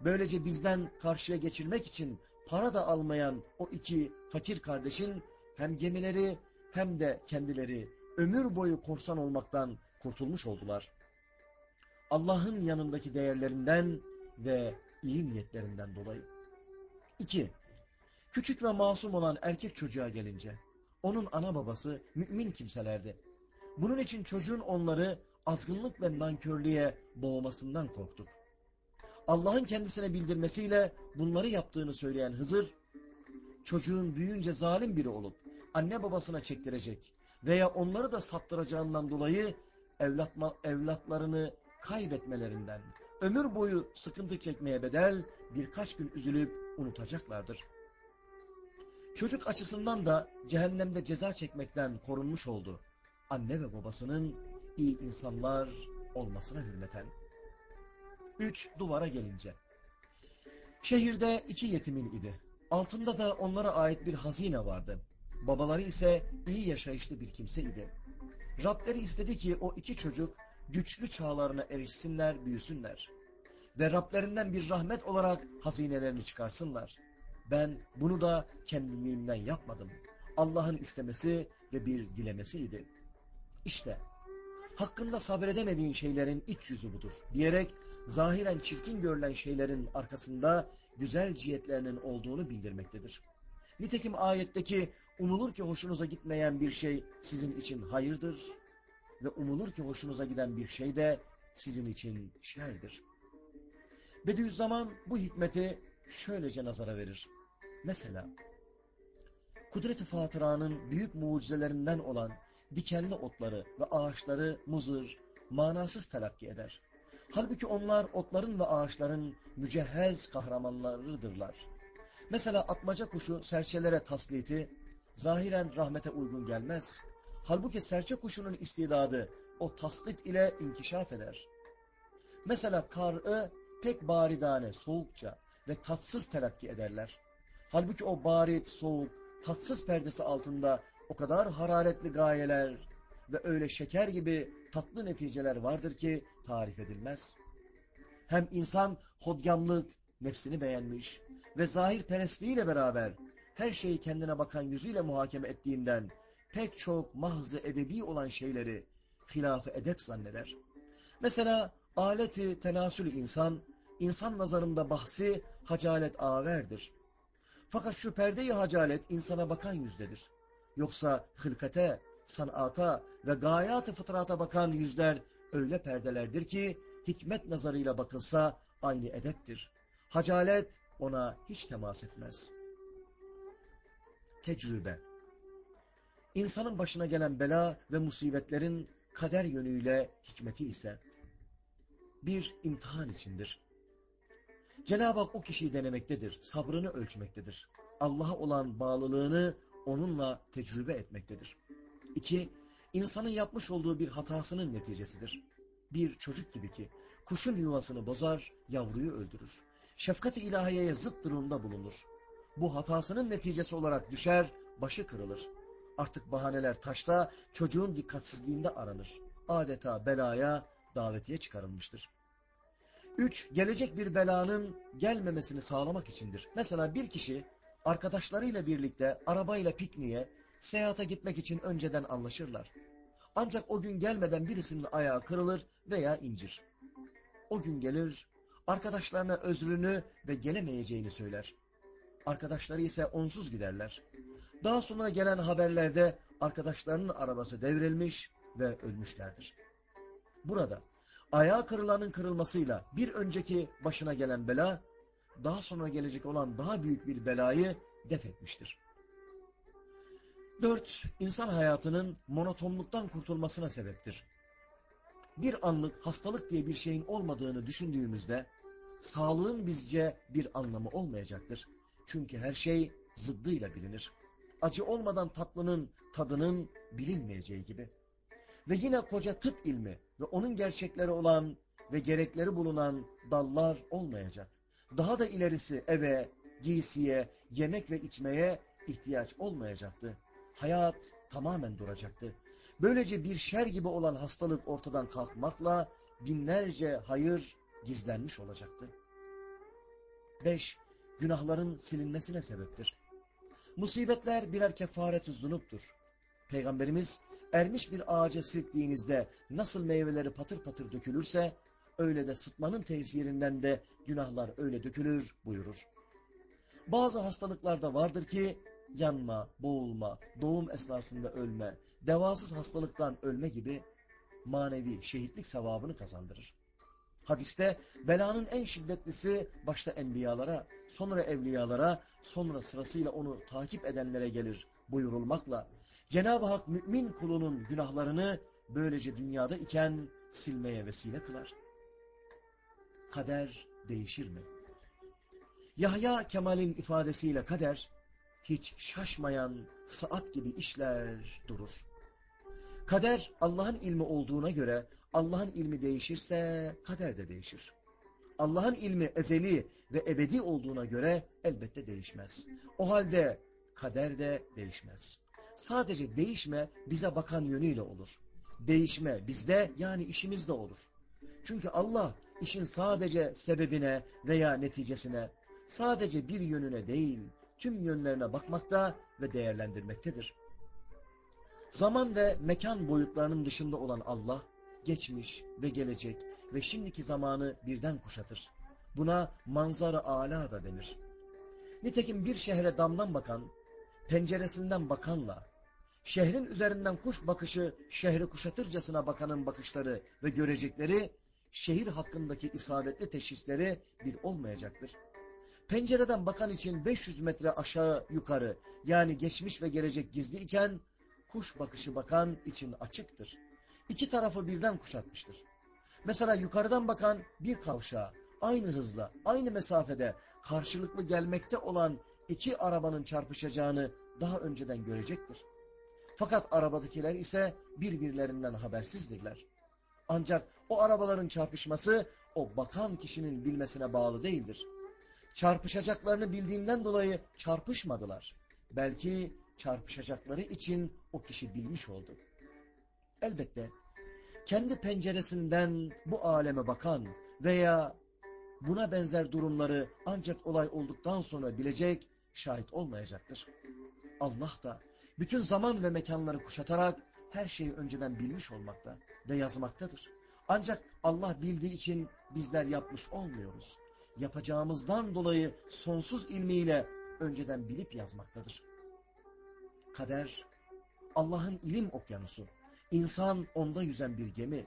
Speaker 1: Böylece bizden karşıya geçirmek için para da almayan o iki fakir kardeşin hem gemileri hem de kendileri ömür boyu korsan olmaktan kurtulmuş oldular. Allah'ın yanındaki değerlerinden ve iyi niyetlerinden dolayı. 2. Küçük ve masum olan erkek çocuğa gelince, onun ana babası mümin kimselerdi. Bunun için çocuğun onları azgınlık ve nankörlüğe boğmasından korktuk. Allah'ın kendisine bildirmesiyle bunları yaptığını söyleyen Hızır, çocuğun büyüyünce zalim biri olup anne babasına çektirecek veya onları da saptıracağından dolayı evlatma, evlatlarını kaybetmelerinden, ömür boyu sıkıntı çekmeye bedel birkaç gün üzülüp unutacaklardır. Çocuk açısından da cehennemde ceza çekmekten korunmuş oldu. Anne ve babasının iyi insanlar olmasına hürmeten. Üç duvara gelince. Şehirde iki yetimin idi. Altında da onlara ait bir hazine vardı. Babaları ise iyi yaşayışlı bir kimse idi. Rableri istedi ki o iki çocuk güçlü çağlarına erişsinler, büyüsünler. Ve Rablerinden bir rahmet olarak hazinelerini çıkarsınlar. Ben bunu da kendiliğimden yapmadım. Allah'ın istemesi ve bir dilemesiydi. İşte hakkında sabredemediğin şeylerin iç yüzü budur diyerek zahiren çirkin görülen şeylerin arkasında güzel cihetlerinin olduğunu bildirmektedir. Nitekim ayetteki umulur ki hoşunuza gitmeyen bir şey sizin için hayırdır ve umulur ki hoşunuza giden bir şey de sizin için şerdir. Bediüzzaman bu hikmeti şöylece nazara verir. Mesela Kudret-i Fatıra'nın büyük mucizelerinden olan dikenli otları ve ağaçları muzır, manasız telakki eder. Halbuki onlar otların ve ağaçların mücehhez kahramanlarıdırlar. Mesela atmaca kuşu serçelere tasliti, zahiren rahmete uygun gelmez. Halbuki serçe kuşunun istidadı o taslit ile inkişaf eder. Mesela kar'ı pek baridane, soğukça ve tatsız telakki ederler. Halbuki o barit, soğuk, tatsız perdesi altında o kadar hararetli gayeler ve öyle şeker gibi tatlı neticeler vardır ki tarif edilmez. Hem insan hodgamlık, nefsini beğenmiş ve zahir perestliğiyle beraber her şeyi kendine bakan yüzüyle muhakeme ettiğinden pek çok mahzı edebi olan şeyleri hilaf edep zanneder. Mesela aleti tenasül insan, insan nazarında bahsi hacalet averdir. Fakat şu perdeyi hacalet insana bakan yüzdedir. Yoksa hılkate, sanata ve gayat-ı fıtrata bakan yüzler öyle perdelerdir ki hikmet nazarıyla bakılsa aynı edeptir. Hacalet ona hiç temas etmez. Tecrübe İnsanın başına gelen bela ve musibetlerin kader yönüyle hikmeti ise bir imtihan içindir. Cenab-ı Hak o kişiyi denemektedir, sabrını ölçmektedir. Allah'a olan bağlılığını onunla tecrübe etmektedir. İki, insanın yapmış olduğu bir hatasının neticesidir. Bir çocuk gibi ki kuşun yuvasını bozar, yavruyu öldürür. Şefkat-i ilahiyeye zıt durumda bulunur. Bu hatasının neticesi olarak düşer, başı kırılır. Artık bahaneler taşta, çocuğun dikkatsizliğinde aranır. Adeta belaya, davetiye çıkarılmıştır. Üç, gelecek bir belanın gelmemesini sağlamak içindir. Mesela bir kişi arkadaşlarıyla birlikte arabayla pikniğe, seyahate gitmek için önceden anlaşırlar. Ancak o gün gelmeden birisinin ayağı kırılır veya incir. O gün gelir, arkadaşlarına özrünü ve gelemeyeceğini söyler. Arkadaşları ise onsuz giderler. Daha sonra gelen haberlerde arkadaşlarının arabası devrilmiş ve ölmüşlerdir. Burada ayağı kırılanın kırılmasıyla bir önceki başına gelen bela, daha sonra gelecek olan daha büyük bir belayı def etmiştir. Dört, insan hayatının monotonluktan kurtulmasına sebeptir. Bir anlık hastalık diye bir şeyin olmadığını düşündüğümüzde, sağlığın bizce bir anlamı olmayacaktır. Çünkü her şey zıddıyla bilinir. Acı olmadan tatlının, tadının bilinmeyeceği gibi. Ve yine koca tıp ilmi ve onun gerçekleri olan ve gerekleri bulunan dallar olmayacak. Daha da ilerisi eve, giysiye, yemek ve içmeye ihtiyaç olmayacaktı. Hayat tamamen duracaktı. Böylece bir şer gibi olan hastalık ortadan kalkmakla binlerce hayır gizlenmiş olacaktı. 5. Günahların silinmesine sebeptir. Musibetler birer kefaret-ü zunuptur. Peygamberimiz ermiş bir ağaca silktiğinizde nasıl meyveleri patır patır dökülürse öyle de sıtmanın tesirinden de günahlar öyle dökülür buyurur. Bazı hastalıklarda vardır ki yanma, boğulma, doğum esnasında ölme, devasız hastalıktan ölme gibi manevi şehitlik sevabını kazandırır. Hadiste belanın en şiddetlisi başta enbiyalara, sonra evliyalara, sonra sırasıyla onu takip edenlere gelir buyurulmakla Cenab-ı Hak mümin kulunun günahlarını böylece dünyada iken silmeye vesile kılar. Kader değişir mi? Yahya Kemal'in ifadesiyle kader, hiç şaşmayan saat gibi işler durur. Kader Allah'ın ilmi olduğuna göre Allah'ın ilmi değişirse kader de değişir. Allah'ın ilmi ezeli ve ebedi olduğuna göre elbette değişmez. O halde kader de değişmez. Sadece değişme bize bakan yönüyle olur. Değişme bizde yani işimizde olur. Çünkü Allah işin sadece sebebine veya neticesine, sadece bir yönüne değil, tüm yönlerine bakmakta ve değerlendirmektedir. Zaman ve mekan boyutlarının dışında olan Allah, geçmiş ve gelecek ve şimdiki zamanı birden kuşatır. Buna manzara ala da denir. Nitekim bir şehre damdan bakan, penceresinden bakanla, şehrin üzerinden kuş bakışı şehri kuşatırcasına bakanın bakışları ve görecekleri, şehir hakkındaki isabetli teşhisleri bir olmayacaktır. Pencereden bakan için 500 metre aşağı yukarı yani geçmiş ve gelecek gizli iken kuş bakışı bakan için açıktır. İki tarafı birden kuşatmıştır. Mesela yukarıdan bakan bir kavşağa aynı hızla, aynı mesafede karşılıklı gelmekte olan iki arabanın çarpışacağını daha önceden görecektir. Fakat arabadakiler ise birbirlerinden habersizdirler. Ancak o arabaların çarpışması o bakan kişinin bilmesine bağlı değildir. Çarpışacaklarını bildiğinden dolayı çarpışmadılar. Belki çarpışacakları için o kişi bilmiş oldu. Elbette kendi penceresinden bu aleme bakan veya buna benzer durumları ancak olay olduktan sonra bilecek, şahit olmayacaktır. Allah da bütün zaman ve mekanları kuşatarak her şeyi önceden bilmiş olmakta ve yazmaktadır. Ancak Allah bildiği için bizler yapmış olmuyoruz. Yapacağımızdan dolayı sonsuz ilmiyle önceden bilip yazmaktadır. Kader, Allah'ın ilim okyanusu. İnsan onda yüzen bir gemi.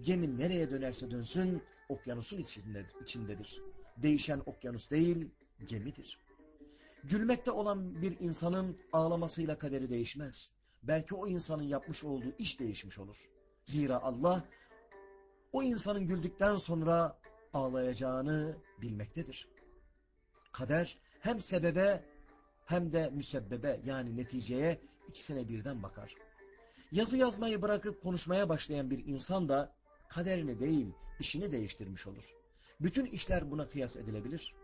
Speaker 1: Gemi nereye dönerse dönsün okyanusun içindedir. Değişen okyanus değil, gemidir. Gülmekte olan bir insanın ağlamasıyla kaderi değişmez. Belki o insanın yapmış olduğu iş değişmiş olur. Zira Allah o insanın güldükten sonra ağlayacağını bilmektedir. Kader hem sebebe hem de müsebbebe yani neticeye ikisine birden bakar. Yazı yazmayı bırakıp konuşmaya başlayan bir insan da kaderini değil işini değiştirmiş olur. Bütün işler buna kıyas edilebilir.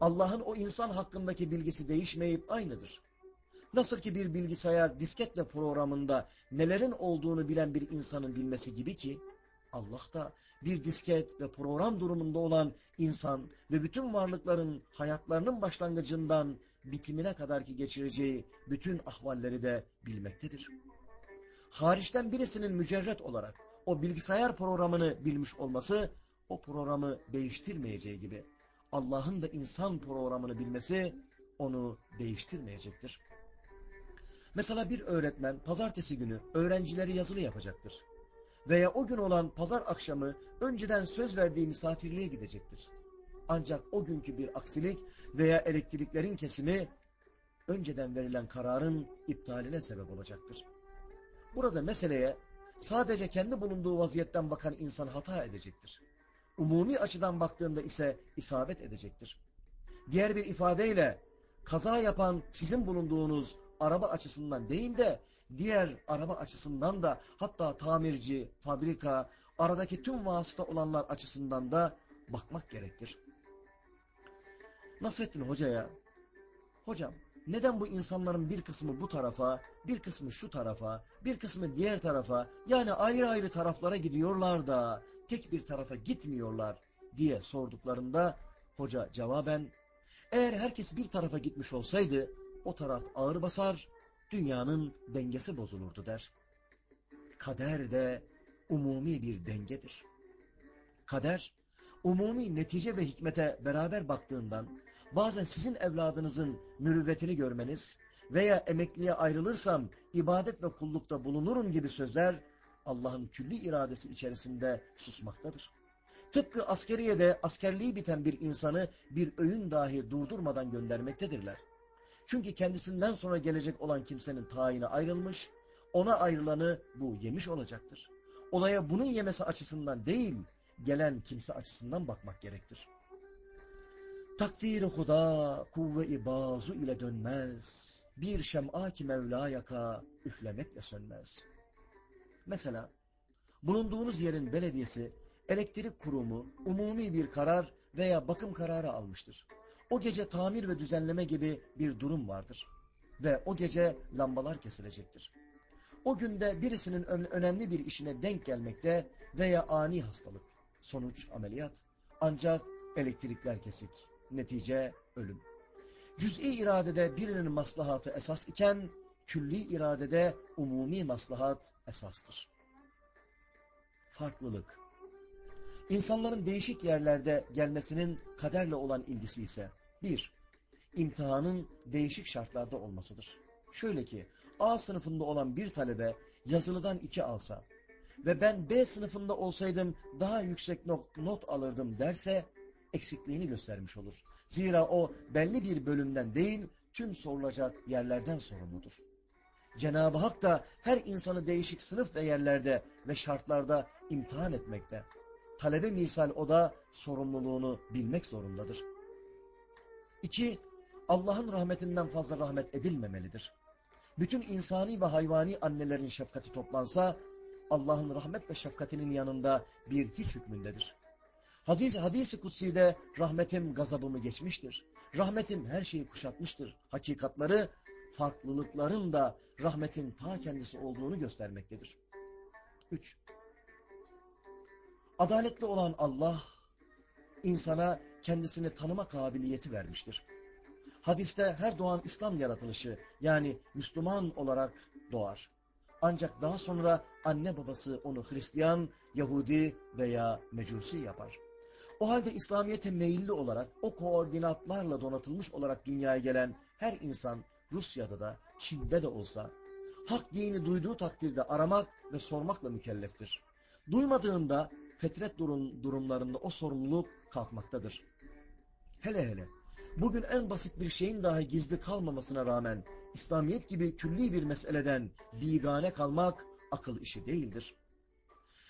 Speaker 1: Allah'ın o insan hakkındaki bilgisi değişmeyip aynıdır. Nasıl ki bir bilgisayar disketle programında nelerin olduğunu bilen bir insanın bilmesi gibi ki, Allah da bir disket ve program durumunda olan insan ve bütün varlıkların hayatlarının başlangıcından bitimine kadar ki geçireceği bütün ahvalleri de bilmektedir. Hariçten birisinin mücerret olarak o bilgisayar programını bilmiş olması o programı değiştirmeyeceği gibi Allah'ın da insan programını bilmesi onu değiştirmeyecektir. Mesela bir öğretmen pazartesi günü öğrencileri yazılı yapacaktır. Veya o gün olan pazar akşamı önceden söz verdiği misafirliğe gidecektir. Ancak o günkü bir aksilik veya elektriklerin kesimi önceden verilen kararın iptaline sebep olacaktır. Burada meseleye sadece kendi bulunduğu vaziyetten bakan insan hata edecektir. Umumi açıdan baktığında ise isabet edecektir. Diğer bir ifadeyle kaza yapan sizin bulunduğunuz araba açısından değil de diğer araba açısından da hatta tamirci, fabrika, aradaki tüm vasıta olanlar açısından da bakmak gerektir. Nasrettin Hoca'ya, hocam neden bu insanların bir kısmı bu tarafa, bir kısmı şu tarafa, bir kısmı diğer tarafa yani ayrı ayrı taraflara gidiyorlar da tek bir tarafa gitmiyorlar diye sorduklarında hoca cevaben eğer herkes bir tarafa gitmiş olsaydı o taraf ağır basar, dünyanın dengesi bozulurdu der. Kader de umumi bir dengedir. Kader, umumi netice ve hikmete beraber baktığından bazen sizin evladınızın mürüvvetini görmeniz veya emekliye ayrılırsam ibadet ve kullukta bulunurum gibi sözler Allah'ın külli iradesi içerisinde susmaktadır. Tıpkı askeriyede askerliği biten bir insanı bir öğün dahi durdurmadan göndermektedirler. Çünkü kendisinden sonra gelecek olan kimsenin tayini ayrılmış, ona ayrılanı bu yemiş olacaktır. Olaya bunun yemesi açısından değil, gelen kimse açısından bakmak gerektir. Takdir-i huda kuvve-i bazu ile dönmez. Bir şem'a ki Mevla yaka üflemekle sönmez. Mesela bulunduğunuz yerin belediyesi elektrik kurumu umumi bir karar veya bakım kararı almıştır. O gece tamir ve düzenleme gibi bir durum vardır. Ve o gece lambalar kesilecektir. O günde birisinin önemli bir işine denk gelmekte veya ani hastalık. Sonuç ameliyat. Ancak elektrikler kesik. Netice ölüm. Cüz'i iradede birinin maslahatı esas iken, külli iradede umumi maslahat esastır. Farklılık. İnsanların değişik yerlerde gelmesinin kaderle olan ilgisi ise, bir, imtihanın değişik şartlarda olmasıdır. Şöyle ki, A sınıfında olan bir talebe yazılıdan iki alsa ve ben B sınıfında olsaydım daha yüksek not, alırdım derse, eksikliğini göstermiş olur. Zira o belli bir bölümden değil, tüm sorulacak yerlerden sorumludur. Cenab-ı Hak da her insanı değişik sınıf ve yerlerde ve şartlarda imtihan etmekte. Talebe misal o da sorumluluğunu bilmek zorundadır. İki, Allah'ın rahmetinden fazla rahmet edilmemelidir. Bütün insani ve hayvani annelerin şefkati toplansa, Allah'ın rahmet ve şefkatinin yanında bir hiç hükmündedir. Hadis, hadisi kutsi'de rahmetim gazabımı geçmiştir. Rahmetim her şeyi kuşatmıştır. Hakikatları farklılıkların da rahmetin ta kendisi olduğunu göstermektedir. 3. Adaletli olan Allah insana kendisini tanıma kabiliyeti vermiştir. Hadiste her doğan İslam yaratılışı yani Müslüman olarak doğar. Ancak daha sonra anne babası onu Hristiyan, Yahudi veya Mecusi yapar. O halde İslamiyet'e meyilli olarak o koordinatlarla donatılmış olarak dünyaya gelen her insan Rusya'da da Çin'de de olsa hak dini duyduğu takdirde aramak ve sormakla mükelleftir. Duymadığında fetret durum, durumlarında o sorumluluk kalkmaktadır. Hele hele bugün en basit bir şeyin dahi gizli kalmamasına rağmen İslamiyet gibi külli bir meseleden bigane kalmak akıl işi değildir.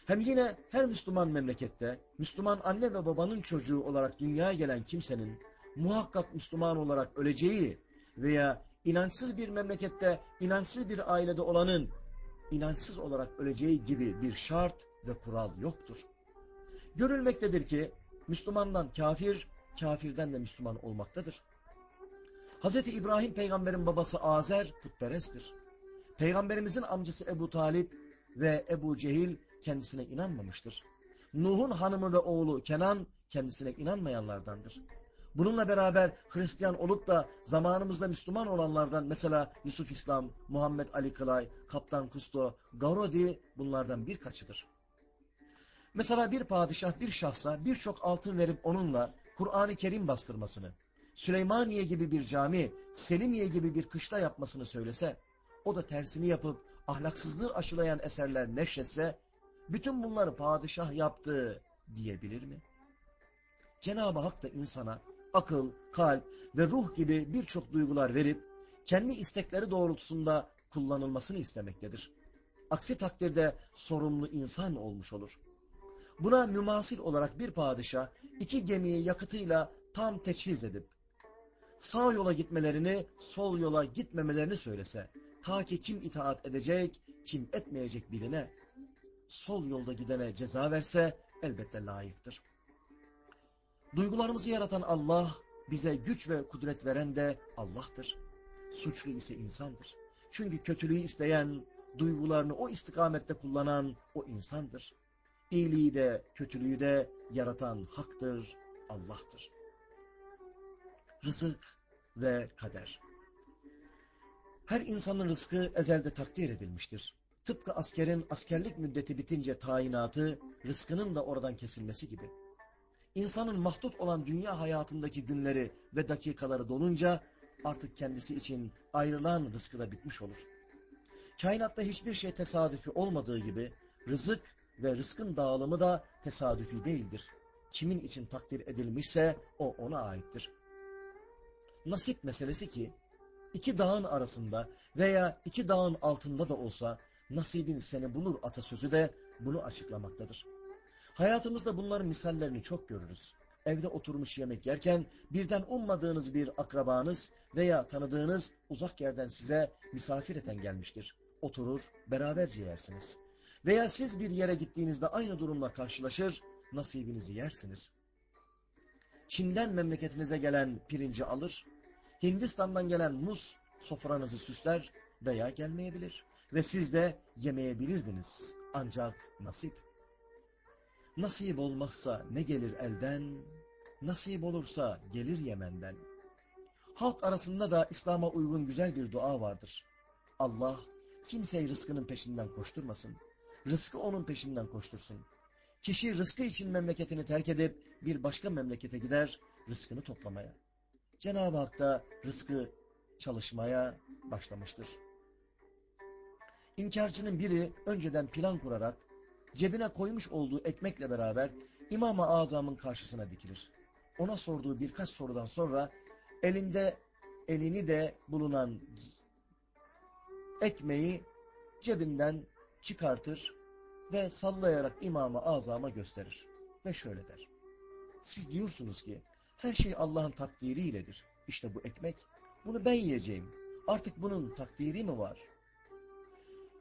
Speaker 1: Hem yine her Müslüman memlekette, Müslüman anne ve babanın çocuğu olarak dünyaya gelen kimsenin muhakkak Müslüman olarak öleceği veya inançsız bir memlekette, inançsız bir ailede olanın inançsız olarak öleceği gibi bir şart ve kural yoktur. Görülmektedir ki Müslümandan kafir, kafirden de Müslüman olmaktadır. Hz. İbrahim peygamberin babası Azer putperesttir. Peygamberimizin amcası Ebu Talip ve Ebu Cehil kendisine inanmamıştır. Nuh'un hanımı ve oğlu Kenan kendisine inanmayanlardandır. Bununla beraber Hristiyan olup da zamanımızda Müslüman olanlardan mesela Yusuf İslam, Muhammed Ali Kılay, Kaptan Kusto, Garodi bunlardan birkaçıdır. Mesela bir padişah bir şahsa birçok altın verip onunla Kur'an-ı Kerim bastırmasını, Süleymaniye gibi bir cami, Selimiye gibi bir kışla yapmasını söylese, o da tersini yapıp ahlaksızlığı aşılayan eserler neşretse, bütün bunları padişah yaptı diyebilir mi? Cenab-ı Hak da insana akıl, kalp ve ruh gibi birçok duygular verip, kendi istekleri doğrultusunda kullanılmasını istemektedir. Aksi takdirde sorumlu insan olmuş olur. Buna mümasil olarak bir padişah iki gemiyi yakıtıyla tam teçhiz edip, sağ yola gitmelerini, sol yola gitmemelerini söylese, ta ki kim itaat edecek, kim etmeyecek biline, sol yolda gidene ceza verse elbette layıktır. Duygularımızı yaratan Allah, bize güç ve kudret veren de Allah'tır. Suçlu ise insandır. Çünkü kötülüğü isteyen, duygularını o istikamette kullanan o insandır. İyiliği de, kötülüğü de yaratan haktır, Allah'tır. Rızık ve kader. Her insanın rızkı ezelde takdir edilmiştir. Tıpkı askerin askerlik müddeti bitince tayinatı, rızkının da oradan kesilmesi gibi. İnsanın mahdut olan dünya hayatındaki günleri ve dakikaları dolunca artık kendisi için ayrılan rızkı da bitmiş olur. Kainatta hiçbir şey tesadüfi olmadığı gibi rızık ve rızkın dağılımı da tesadüfi değildir. Kimin için takdir edilmişse o ona aittir. Nasip meselesi ki iki dağın arasında veya iki dağın altında da olsa nasibin seni bulur atasözü de bunu açıklamaktadır. Hayatımızda bunların misallerini çok görürüz. Evde oturmuş yemek yerken birden ummadığınız bir akrabanız veya tanıdığınız uzak yerden size misafir eten gelmiştir. Oturur, beraberce yersiniz. Veya siz bir yere gittiğinizde aynı durumla karşılaşır, nasibinizi yersiniz. Çin'den memleketinize gelen pirinci alır, Hindistan'dan gelen muz sofranızı süsler veya gelmeyebilir. Ve siz de yemeyebilirdiniz. Ancak nasip. Nasip olmazsa ne gelir elden, nasip olursa gelir Yemen'den. Halk arasında da İslam'a uygun güzel bir dua vardır. Allah kimseyi rızkının peşinden koşturmasın. Rızkı onun peşinden koştursun. Kişi rızkı için memleketini terk edip bir başka memlekete gider rızkını toplamaya. Cenab-ı Hak da rızkı çalışmaya başlamıştır. İnkarcının biri önceden plan kurarak cebine koymuş olduğu ekmekle beraber İmam-ı Azam'ın karşısına dikilir. Ona sorduğu birkaç sorudan sonra elinde elini de bulunan ekmeği cebinden çıkartır ve sallayarak İmam-ı Azam'a gösterir. Ve şöyle der. Siz diyorsunuz ki her şey Allah'ın takdiriyledir. İşte bu ekmek. Bunu ben yiyeceğim. Artık bunun takdiri mi var?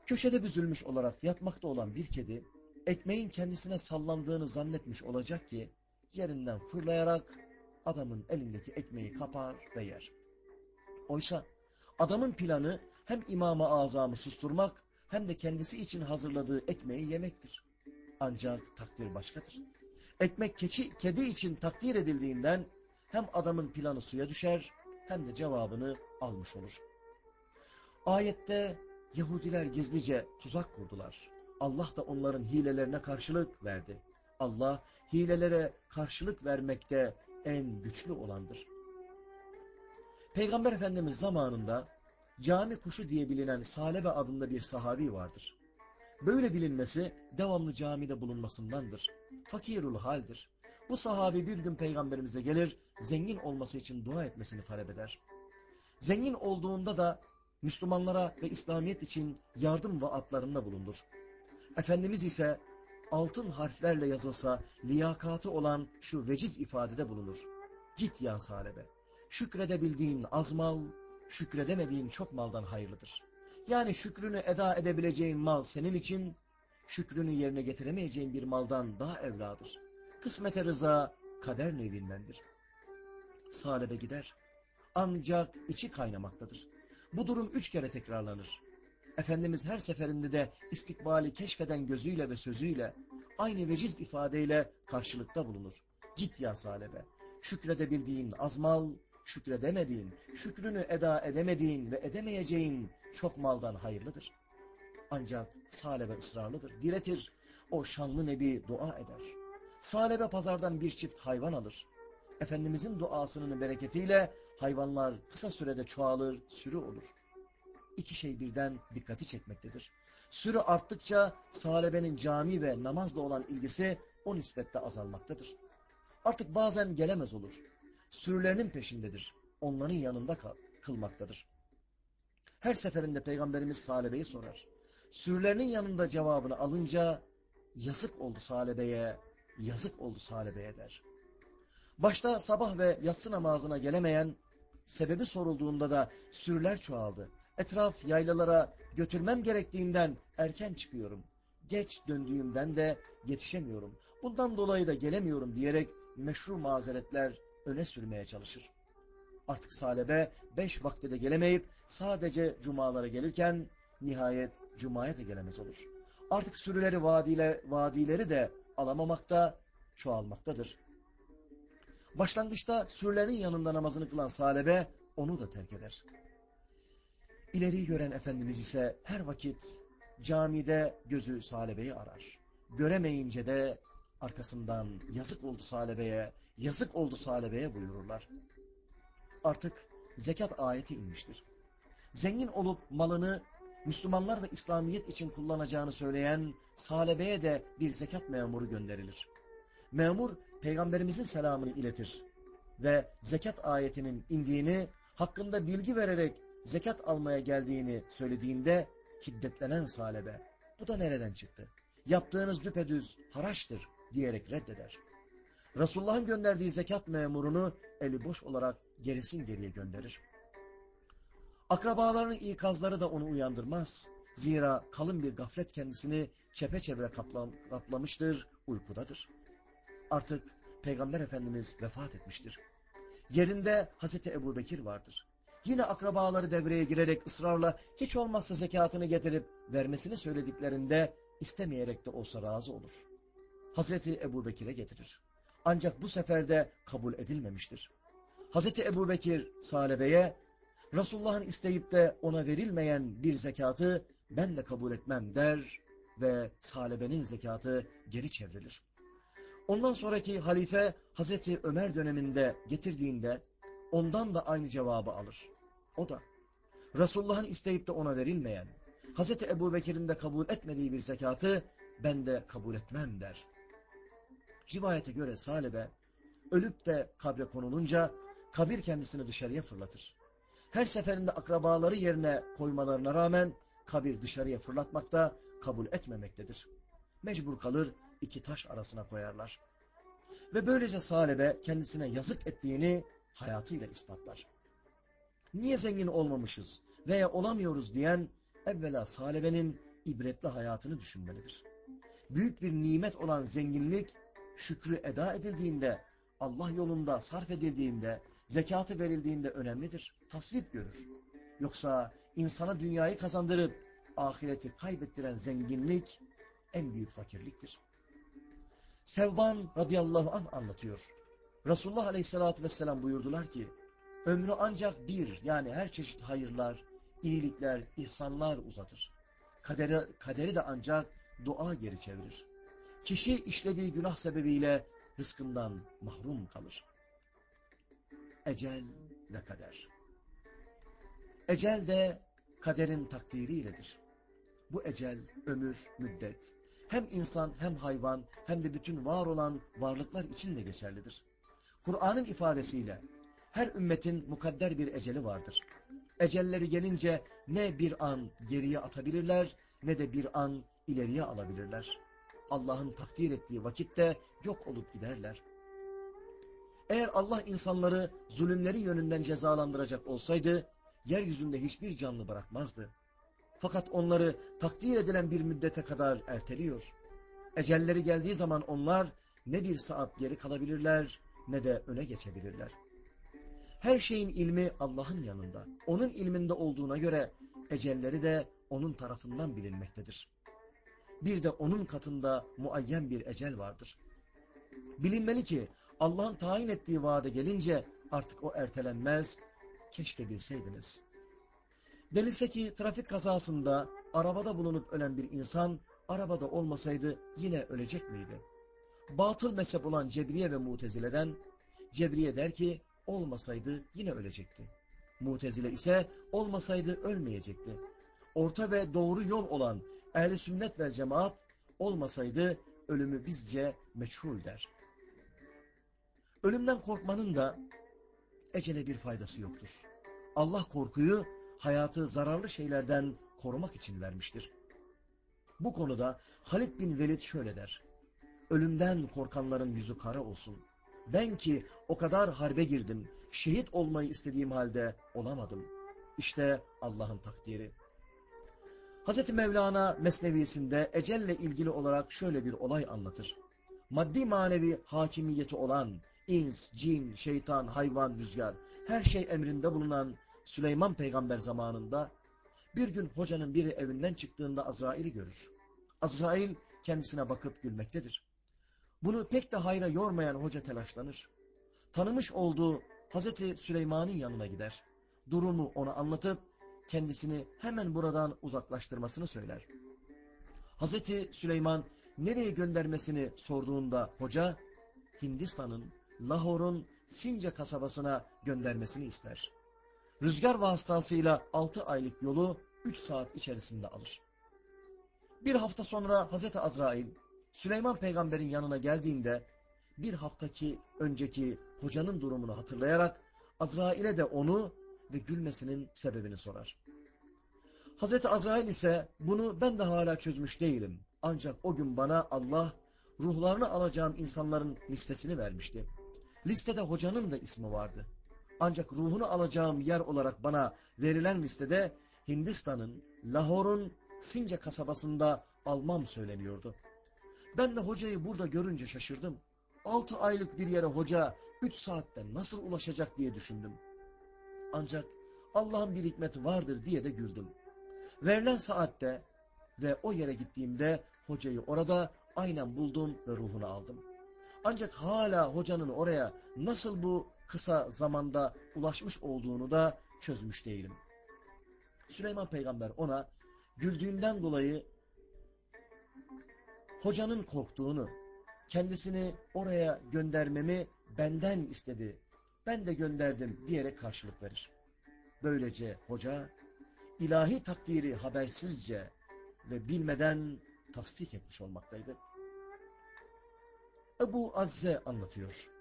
Speaker 1: Köşede büzülmüş olarak yatmakta olan bir kedi, ekmeğin kendisine sallandığını zannetmiş olacak ki, yerinden fırlayarak adamın elindeki ekmeği kapar ve yer. Oysa adamın planı hem imama azamı susturmak hem de kendisi için hazırladığı ekmeği yemektir. Ancak takdir başkadır. Ekmek keçi, kedi için takdir edildiğinden hem adamın planı suya düşer hem de cevabını almış olur. Ayette Yahudiler gizlice tuzak kurdular. Allah da onların hilelerine karşılık verdi. Allah hilelere karşılık vermekte en güçlü olandır. Peygamber Efendimiz zamanında cami kuşu diye bilinen Salebe adında bir sahabi vardır. Böyle bilinmesi devamlı camide bulunmasındandır. Fakirul haldir. Bu sahabi bir gün peygamberimize gelir, zengin olması için dua etmesini talep eder. Zengin olduğunda da Müslümanlara ve İslamiyet için yardım vaatlarında bulundur. Efendimiz ise altın harflerle yazılsa liyakatı olan şu veciz ifadede bulunur. Git ya salebe, şükredebildiğin az mal, şükredemediğin çok maldan hayırlıdır. Yani şükrünü eda edebileceğin mal senin için, şükrünü yerine getiremeyeceğin bir maldan daha evladır. Kısmete rıza kader nevindendir. Salebe gider. Ancak içi kaynamaktadır. Bu durum üç kere tekrarlanır. Efendimiz her seferinde de istikbali keşfeden gözüyle ve sözüyle aynı veciz ifadeyle karşılıkta bulunur. Git ya salebe, şükredebildiğin az mal, şükredemediğin, şükrünü eda edemediğin ve edemeyeceğin çok maldan hayırlıdır. Ancak salebe ısrarlıdır, diretir. O şanlı nebi dua eder. Salebe pazardan bir çift hayvan alır. Efendimizin duasının bereketiyle hayvanlar kısa sürede çoğalır, sürü olur. İki şey birden dikkati çekmektedir. Sürü arttıkça salebenin cami ve namazla olan ilgisi o nispette azalmaktadır. Artık bazen gelemez olur. Sürülerinin peşindedir. Onların yanında kılmaktadır. Her seferinde Peygamberimiz Salebe'yi sorar. Sürülerinin yanında cevabını alınca yazık oldu Salebe'ye, yazık oldu Salebe'ye der. Başta sabah ve yatsı namazına gelemeyen, sebebi sorulduğunda da sürüler çoğaldı. Etraf yaylalara götürmem gerektiğinden erken çıkıyorum. Geç döndüğümden de yetişemiyorum. Bundan dolayı da gelemiyorum diyerek meşru mazeretler öne sürmeye çalışır. Artık salebe beş vakte de gelemeyip sadece cumalara gelirken nihayet cumaya da gelemez olur. Artık sürüleri vadiler, vadileri de alamamakta, çoğalmaktadır. Başlangıçta sürülerin yanında namazını kılan salebe onu da terk eder. İleri gören Efendimiz ise her vakit camide gözü salebeyi arar. Göremeyince de arkasından yazık oldu salebeye, yazık oldu salebeye buyururlar. Artık zekat ayeti inmiştir. Zengin olup malını Müslümanlar ve İslamiyet için kullanacağını söyleyen salebeye de bir zekat memuru gönderilir. Memur peygamberimizin selamını iletir ve zekat ayetinin indiğini hakkında bilgi vererek zekat almaya geldiğini söylediğinde hiddetlenen salebe bu da nereden çıktı? Yaptığınız düpedüz haraçtır diyerek reddeder. Resulullah'ın gönderdiği zekat memurunu eli boş olarak gerisin geriye gönderir. Akrabalarının ikazları da onu uyandırmaz. Zira kalın bir gaflet kendisini çepeçevre kaplam, kaplamıştır, uykudadır. Artık Peygamber Efendimiz vefat etmiştir. Yerinde Hazreti Ebu Bekir vardır. Yine akrabaları devreye girerek ısrarla hiç olmazsa zekatını getirip vermesini söylediklerinde istemeyerek de olsa razı olur. Hazreti Ebu Bekir'e getirir. Ancak bu sefer de kabul edilmemiştir. Hazreti Ebu Bekir Salebe'ye Resulullah'ın isteyip de ona verilmeyen bir zekatı ben de kabul etmem der ve Salebe'nin zekatı geri çevrilir. Ondan sonraki halife Hazreti Ömer döneminde getirdiğinde ondan da aynı cevabı alır. O da Resulullah'ın isteyip de ona verilmeyen, Hazreti Ebu Bekir'in de kabul etmediği bir zekatı ben de kabul etmem der. Rivayete göre Salebe ölüp de kabre konulunca kabir kendisini dışarıya fırlatır. Her seferinde akrabaları yerine koymalarına rağmen kabir dışarıya fırlatmakta kabul etmemektedir. Mecbur kalır iki taş arasına koyarlar. Ve böylece Salebe kendisine yazık ettiğini hayatıyla ispatlar. Niye zengin olmamışız veya olamıyoruz diyen evvela Salebe'nin ibretli hayatını düşünmelidir. Büyük bir nimet olan zenginlik şükrü eda edildiğinde, Allah yolunda sarf edildiğinde, zekatı verildiğinde önemlidir, tasvip görür. Yoksa insana dünyayı kazandırıp ahireti kaybettiren zenginlik en büyük fakirliktir. Sevban radıyallahu anh anlatıyor. Resulullah aleyhissalatü vesselam buyurdular ki, ömrü ancak bir yani her çeşit hayırlar, iyilikler, ihsanlar uzatır. Kaderi, kaderi de ancak dua geri çevirir. Kişi işlediği günah sebebiyle rızkından mahrum kalır. Ecel ve kader. Ecel de kaderin takdiriyledir. Bu ecel, ömür, müddet hem insan hem hayvan hem de bütün var olan varlıklar için de geçerlidir. Kur'an'ın ifadesiyle her ümmetin mukadder bir eceli vardır. Ecelleri gelince ne bir an geriye atabilirler ne de bir an ileriye alabilirler. Allah'ın takdir ettiği vakitte yok olup giderler. Eğer Allah insanları zulümleri yönünden cezalandıracak olsaydı, yeryüzünde hiçbir canlı bırakmazdı. Fakat onları takdir edilen bir müddete kadar erteliyor. Ecelleri geldiği zaman onlar ne bir saat geri kalabilirler ne de öne geçebilirler. Her şeyin ilmi Allah'ın yanında. Onun ilminde olduğuna göre ecelleri de onun tarafından bilinmektedir. Bir de onun katında muayyen bir ecel vardır. Bilinmeli ki Allah'ın tayin ettiği vaade gelince artık o ertelenmez. Keşke bilseydiniz. Denilse ki trafik kazasında arabada bulunup ölen bir insan arabada olmasaydı yine ölecek miydi? Batıl mezhep olan Cebriye ve Mutezile'den Cebriye der ki olmasaydı yine ölecekti. Mutezile ise olmasaydı ölmeyecekti. Orta ve doğru yol olan ehli sünnet ve cemaat olmasaydı ölümü bizce meçhul der. Ölümden korkmanın da ecele bir faydası yoktur. Allah korkuyu hayatı zararlı şeylerden korumak için vermiştir. Bu konuda Halid bin Velid şöyle der. Ölümden korkanların yüzü kara olsun. Ben ki o kadar harbe girdim, şehit olmayı istediğim halde olamadım. İşte Allah'ın takdiri. Hz. Mevlana Mesnevisinde ecelle ilgili olarak şöyle bir olay anlatır. Maddi manevi hakimiyeti olan ins, cin, şeytan, hayvan, rüzgar, her şey emrinde bulunan Süleyman peygamber zamanında bir gün hocanın biri evinden çıktığında Azrail'i görür. Azrail kendisine bakıp gülmektedir. Bunu pek de hayra yormayan hoca telaşlanır. Tanımış olduğu Hazreti Süleyman'ın yanına gider. Durumu ona anlatıp kendisini hemen buradan uzaklaştırmasını söyler. Hazreti Süleyman nereye göndermesini sorduğunda hoca Hindistan'ın Lahor'un Since kasabasına göndermesini ister. Rüzgar vasıtasıyla 6 aylık yolu 3 saat içerisinde alır. Bir hafta sonra Hazreti Azrail Süleyman peygamberin yanına geldiğinde bir haftaki önceki hocanın durumunu hatırlayarak Azrail'e de onu ve gülmesinin sebebini sorar. Hazreti Azrail ise bunu ben de hala çözmüş değilim. Ancak o gün bana Allah ruhlarını alacağım insanların listesini vermişti. Listede hocanın da ismi vardı. Ancak ruhunu alacağım yer olarak bana verilen listede Hindistan'ın, Lahor'un Since kasabasında almam söyleniyordu. Ben de hocayı burada görünce şaşırdım. Altı aylık bir yere hoca üç saatte nasıl ulaşacak diye düşündüm. Ancak Allah'ın bir hikmeti vardır diye de güldüm. Verilen saatte ve o yere gittiğimde hocayı orada aynen buldum ve ruhunu aldım. Ancak hala hocanın oraya nasıl bu kısa zamanda ulaşmış olduğunu da çözmüş değilim. Süleyman peygamber ona güldüğünden dolayı hocanın korktuğunu, kendisini oraya göndermemi benden istedi, ben de gönderdim diyerek karşılık verir. Böylece hoca ilahi takdiri habersizce ve bilmeden tasdik etmiş olmaktaydı. Ebu Azze anlatıyor.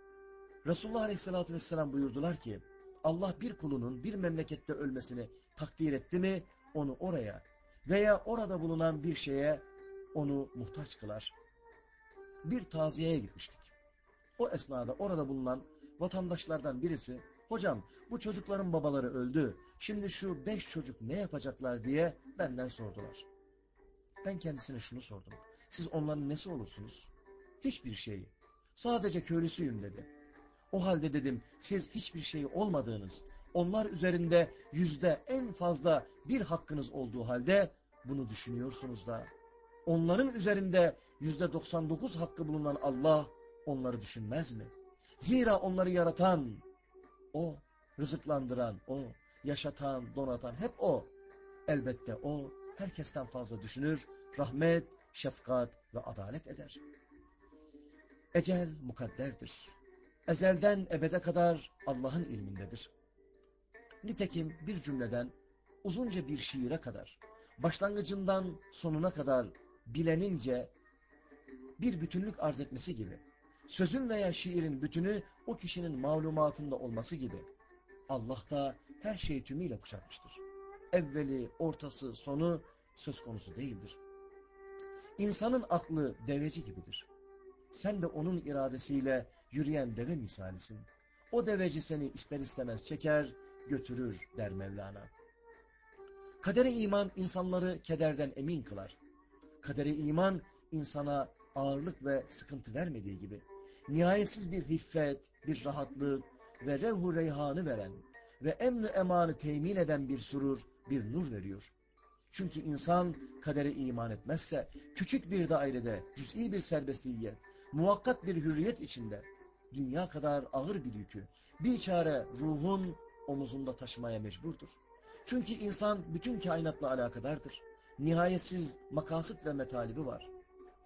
Speaker 1: Resulullah Aleyhisselatü Vesselam buyurdular ki, Allah bir kulunun bir memlekette ölmesini takdir etti mi, onu oraya veya orada bulunan bir şeye onu muhtaç kılar. Bir taziyeye gitmiştik. O esnada orada bulunan vatandaşlardan birisi, hocam bu çocukların babaları öldü, şimdi şu beş çocuk ne yapacaklar diye benden sordular. Ben kendisine şunu sordum. Siz onların nesi olursunuz? Hiçbir şeyi. Sadece köylüsüyüm dedi. O halde dedim siz hiçbir şey olmadığınız, onlar üzerinde yüzde en fazla bir hakkınız olduğu halde bunu düşünüyorsunuz da onların üzerinde yüzde 99 hakkı bulunan Allah onları düşünmez mi? Zira onları yaratan o Rızıklandıran O, yaşatan, donatan hep O. Elbette O, herkesten fazla düşünür, rahmet, şefkat ve adalet eder. Ecel mukadderdir. Ezelden ebede kadar Allah'ın ilmindedir. Nitekim bir cümleden uzunca bir şiire kadar, başlangıcından sonuna kadar bilenince bir bütünlük arz etmesi gibi, sözün veya şiirin bütünü o kişinin malumatında olması gibi, Allah da her şeyi tümüyle kuşatmıştır. Evveli, ortası, sonu söz konusu değildir. İnsanın aklı deveci gibidir. Sen de onun iradesiyle yürüyen deve misalisin. O deveci seni ister istemez çeker, götürür der Mevlana. Kadere iman insanları kederden emin kılar. Kadere iman insana ağırlık ve sıkıntı vermediği gibi, nihayetsiz bir hiffet, bir rahatlık ve revhu reyhanı veren ve emni emanı temin eden bir surur, bir nur veriyor. Çünkü insan kadere iman etmezse, küçük bir dairede, cüz'i bir serbestiyet, muvakkat bir hürriyet içinde, dünya kadar ağır bir yükü, bir çare ruhun omuzunda taşımaya mecburdur. Çünkü insan bütün kainatla alakadardır. Nihayetsiz makasıt ve metalibi var.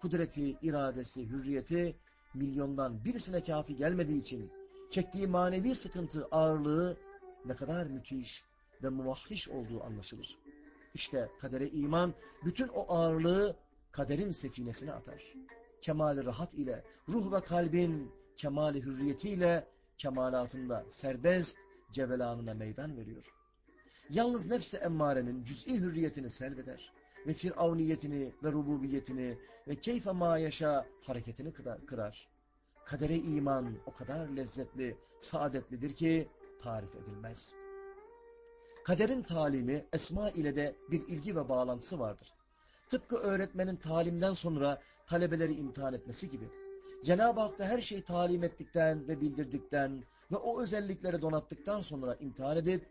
Speaker 1: Kudreti, iradesi, hürriyeti milyondan birisine kafi gelmediği için çektiği manevi sıkıntı, ağırlığı ne kadar müthiş ve muvahhiş olduğu anlaşılır. İşte kadere iman bütün o ağırlığı kaderin sefinesine atar. Kemali rahat ile, ruh ve kalbin kemali hürriyetiyle kemalatında serbest cevelanına meydan veriyor. Yalnız nefsi emmarenin cüz'i hürriyetini selbeder ve firavniyetini ve rububiyetini ve keyfe ma yaşa hareketini kırar. Kadere iman o kadar lezzetli, saadetlidir ki tarif edilmez. Kaderin talimi esma ile de bir ilgi ve bağlantısı vardır. Tıpkı öğretmenin talimden sonra talebeleri imtihan etmesi gibi. Cenab-ı Hak da her şeyi talim ettikten ve bildirdikten ve o özellikleri donattıktan sonra imtihan edip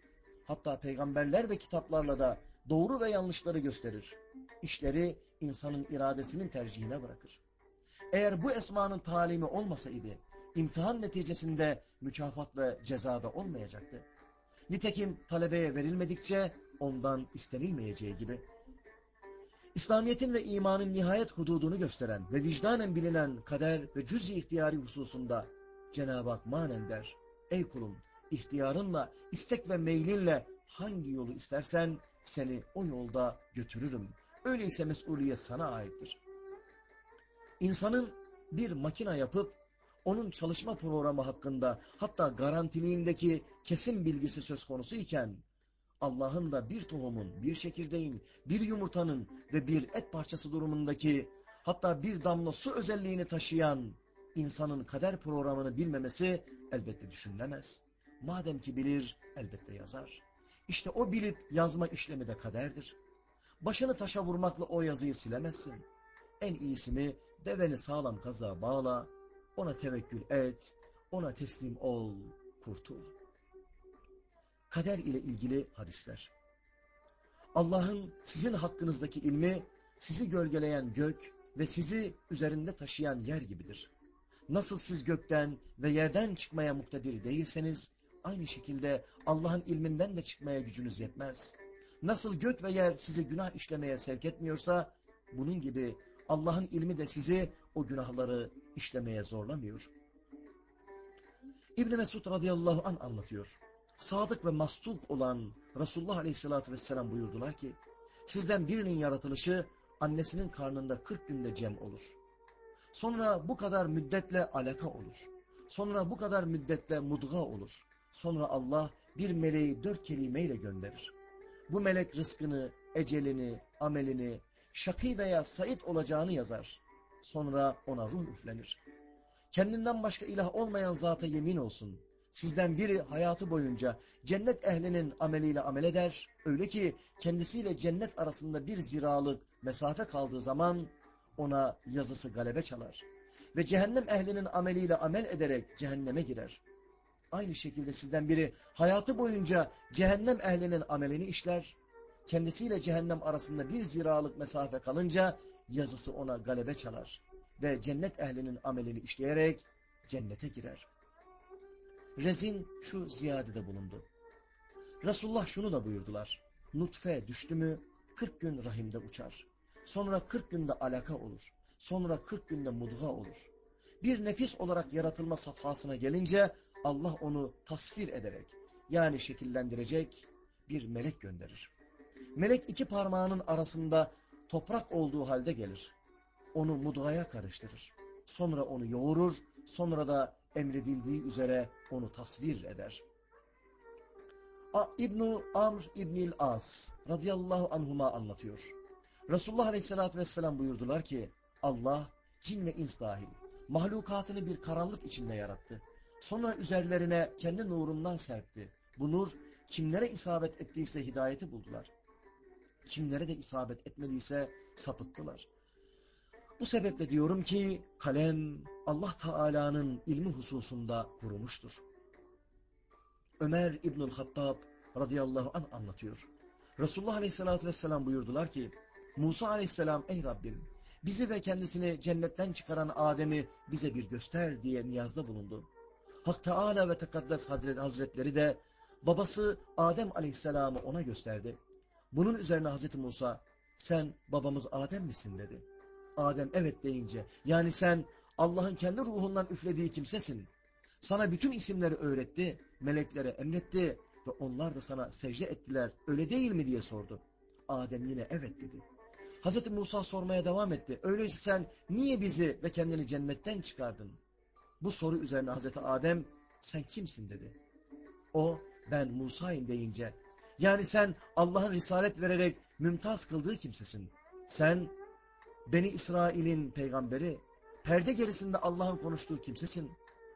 Speaker 1: hatta peygamberler ve kitaplarla da doğru ve yanlışları gösterir. İşleri insanın iradesinin tercihine bırakır. Eğer bu esmanın talimi olmasaydı, imtihan neticesinde mükafat ve cezada olmayacaktı. Nitekim talebeye verilmedikçe ondan istenilmeyeceği gibi. İslamiyet'in ve imanın nihayet hududunu gösteren ve vicdanen bilinen kader ve cüz-i ihtiyari hususunda Cenab-ı Hak manen der. Ey kulum, ihtiyarınla, istek ve meylinle hangi yolu istersen seni o yolda götürürüm. Öyleyse mesuliyet sana aittir. İnsanın bir makina yapıp onun çalışma programı hakkında hatta garantiliğindeki kesin bilgisi söz konusu iken Allah'ın da bir tohumun, bir çekirdeğin, bir yumurtanın ve bir et parçası durumundaki hatta bir damla su özelliğini taşıyan insanın kader programını bilmemesi elbette düşünülemez. Madem ki bilir elbette yazar. İşte o bilip yazma işlemi de kaderdir. Başını taşa vurmakla o yazıyı silemezsin. En iyisi mi deveni sağlam kaza bağla, ona tevekkül et, ona teslim ol, kurtul. Kader ile ilgili hadisler. Allah'ın sizin hakkınızdaki ilmi, sizi gölgeleyen gök ve sizi üzerinde taşıyan yer gibidir. Nasıl siz gökten ve yerden çıkmaya muktedir değilseniz, aynı şekilde Allah'ın ilminden de çıkmaya gücünüz yetmez. Nasıl gök ve yer sizi günah işlemeye sevk etmiyorsa, bunun gibi Allah'ın ilmi de sizi o günahları işlemeye zorlamıyor. İbn Mesud radıyallahu an anlatıyor. Sadık ve mastuk olan Resulullah aleyhissalatü vesselam buyurdular ki, sizden birinin yaratılışı annesinin karnında 40 günde cem olur. Sonra bu kadar müddetle alaka olur. Sonra bu kadar müddetle mudga olur. Sonra Allah bir meleği dört kelimeyle gönderir. Bu melek rızkını, ecelini, amelini, şakî veya sait olacağını yazar. Sonra ona ruh üflenir. Kendinden başka ilah olmayan zata yemin olsun. Sizden biri hayatı boyunca cennet ehlinin ameliyle amel eder. Öyle ki kendisiyle cennet arasında bir ziralık mesafe kaldığı zaman ona yazısı galebe çalar. Ve cehennem ehlinin ameliyle amel ederek cehenneme girer. Aynı şekilde sizden biri hayatı boyunca cehennem ehlinin amelini işler. Kendisiyle cehennem arasında bir ziralık mesafe kalınca yazısı ona galebe çalar. Ve cennet ehlinin amelini işleyerek cennete girer. Rezin şu ziyadede bulundu. Resulullah şunu da buyurdular. Nutfe düştü mü 40 gün rahimde uçar. Sonra 40 günde alaka olur. Sonra 40 günde mudga olur. Bir nefis olarak yaratılma safhasına gelince Allah onu tasvir ederek yani şekillendirecek bir melek gönderir. Melek iki parmağının arasında toprak olduğu halde gelir. Onu mudgaya karıştırır. Sonra onu yoğurur, sonra da emredildiği üzere onu tasvir eder. İbnu Amr İbnil As radıyallahu anhuma anlatıyor. Resulullah aleyhissalatü vesselam buyurdular ki Allah cin ve ins dahil mahlukatını bir karanlık içinde yarattı. Sonra üzerlerine kendi nurundan serpti. Bu nur kimlere isabet ettiyse hidayeti buldular. Kimlere de isabet etmediyse sapıttılar. Bu sebeple diyorum ki kalem Allah Teala'nın ilmi hususunda kurumuştur. Ömer İbnül Hattab radıyallahu an anlatıyor. Resulullah aleyhissalatü vesselam buyurdular ki Musa aleyhisselam ey Rabbim bizi ve kendisini cennetten çıkaran Adem'i bize bir göster diye niyazda bulundu. Hak Teala ve Tekaddes Hazretleri de babası Adem aleyhisselamı ona gösterdi. Bunun üzerine Hazreti Musa sen babamız Adem misin dedi. Adem evet deyince yani sen Allah'ın kendi ruhundan üflediği kimsesin. Sana bütün isimleri öğretti, meleklere emretti ve onlar da sana secde ettiler öyle değil mi diye sordu. Adem yine evet dedi. Hazreti Musa sormaya devam etti. Öyleyse sen niye bizi ve kendini cennetten çıkardın? Bu soru üzerine Hazreti Adem sen kimsin dedi. O ben Musa'yım deyince yani sen Allah'ın risalet vererek mümtaz kıldığı kimsesin. Sen Beni İsrail'in peygamberi, perde gerisinde Allah'ın konuştuğu kimsesin.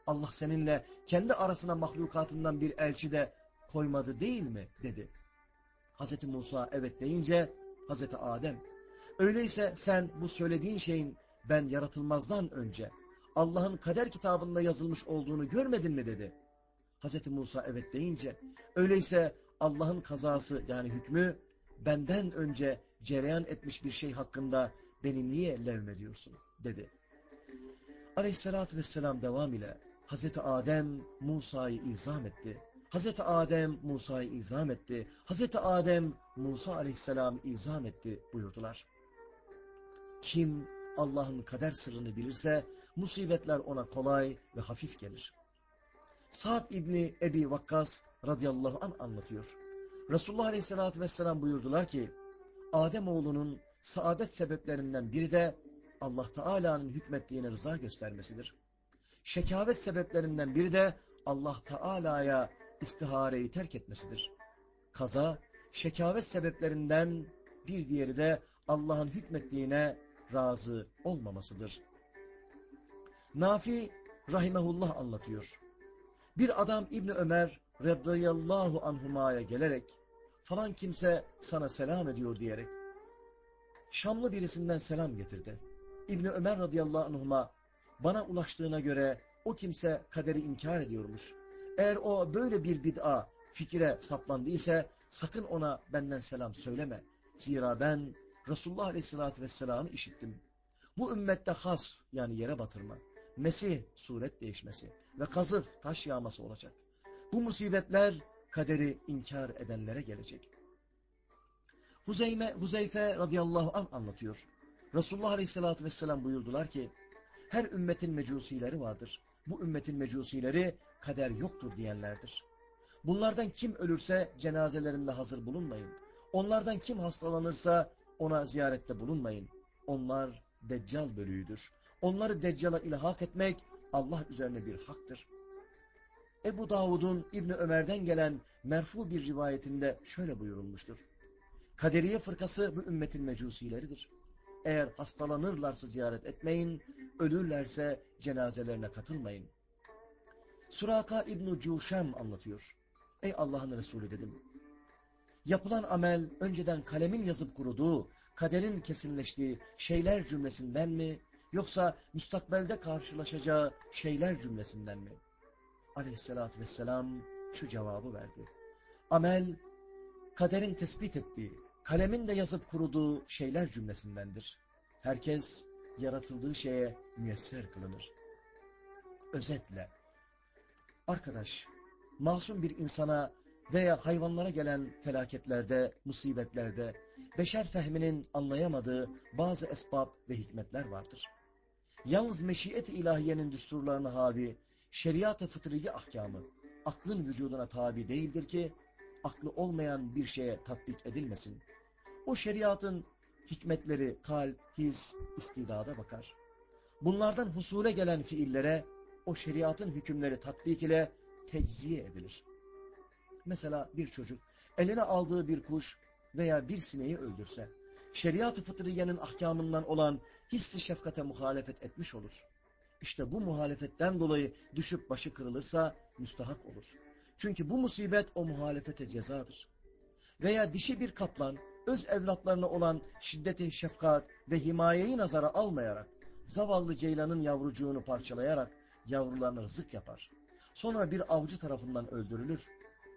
Speaker 1: Allah seninle kendi arasına mahlukatından bir elçi de koymadı değil mi? dedi. Hazreti Musa evet deyince Hazreti Adem, öyleyse sen bu söylediğin şeyin ben yaratılmazdan önce Allah'ın kader kitabında yazılmış olduğunu görmedin mi dedi. Hazreti Musa evet deyince, öyleyse Allah'ın kazası yani hükmü benden önce cereyan etmiş bir şey hakkında beni niye levmediyorsun dedi. Aleyhissalatü vesselam devam ile Hazreti Adem Musa'yı izam etti. Hazreti Adem Musa'yı izam etti. Hazreti Adem Musa aleyhisselamı izam etti buyurdular. Kim Allah'ın kader sırrını bilirse musibetler ona kolay ve hafif gelir. Sa'd İbni Ebi Vakkas radıyallahu an anlatıyor. Resulullah aleyhissalatü vesselam buyurdular ki Adem oğlunun saadet sebeplerinden biri de Allah Teala'nın hükmettiğine rıza göstermesidir. Şekavet sebeplerinden biri de Allah Teala'ya istihareyi terk etmesidir. Kaza, şekavet sebeplerinden bir diğeri de Allah'ın hükmettiğine razı olmamasıdır. Nafi rahimehullah anlatıyor. Bir adam İbni Ömer radıyallahu anhumaya gelerek falan kimse sana selam ediyor diyerek Şamlı birisinden selam getirdi. İbni Ömer radıyallahu anhuma bana ulaştığına göre o kimse kaderi inkar ediyormuş. Eğer o böyle bir bid'a, fikire saplandıysa sakın ona benden selam söyleme. Zira ben Resulullah aleyhissalatü vesselam'ı işittim. Bu ümmette has yani yere batırma, mesih suret değişmesi ve kazıf taş yağması olacak. Bu musibetler kaderi inkar edenlere gelecek. Huzeyme, Huzeyfe radıyallahu anh anlatıyor. Resulullah aleyhissalatü vesselam buyurdular ki, her ümmetin mecusileri vardır. Bu ümmetin mecusileri kader yoktur diyenlerdir. Bunlardan kim ölürse cenazelerinde hazır bulunmayın. Onlardan kim hastalanırsa ona ziyarette bulunmayın. Onlar deccal bölüğüdür. Onları deccala ilhak etmek Allah üzerine bir haktır. Ebu Davud'un İbni Ömer'den gelen merfu bir rivayetinde şöyle buyurulmuştur. Kaderiye fırkası bu ümmetin mecusileridir. Eğer hastalanırlarsa ziyaret etmeyin, ölürlerse cenazelerine katılmayın. Suraka İbn-i Cuşem anlatıyor. Ey Allah'ın Resulü dedim. Yapılan amel önceden kalemin yazıp kuruduğu, kaderin kesinleştiği şeyler cümlesinden mi, yoksa müstakbelde karşılaşacağı şeyler cümlesinden mi? Aleyhissalatü vesselam şu cevabı verdi. Amel, kaderin tespit ettiği, kalemin de yazıp kuruduğu şeyler cümlesindendir. Herkes yaratıldığı şeye müyesser kılınır. Özetle, arkadaş, masum bir insana veya hayvanlara gelen felaketlerde, musibetlerde, beşer fehminin anlayamadığı bazı esbab ve hikmetler vardır. Yalnız meşiyet-i ilahiyenin düsturlarına havi, şeriat-ı fıtriye ahkamı, aklın vücuduna tabi değildir ki, aklı olmayan bir şeye tatbik edilmesin. O şeriatın hikmetleri kalp, his, istidada bakar. Bunlardan husule gelen fiillere o şeriatın hükümleri tatbik ile tecziye edilir. Mesela bir çocuk eline aldığı bir kuş veya bir sineği öldürse, şeriat-ı fıtriyenin ahkamından olan hissi şefkate muhalefet etmiş olur. İşte bu muhalefetten dolayı düşüp başı kırılırsa müstahak olur. Çünkü bu musibet o muhalefete cezadır. Veya dişi bir kaplan öz evlatlarına olan şiddeti şefkat ve himayeyi nazara almayarak zavallı ceylanın yavrucuğunu parçalayarak yavrularına rızık yapar. Sonra bir avcı tarafından öldürülür.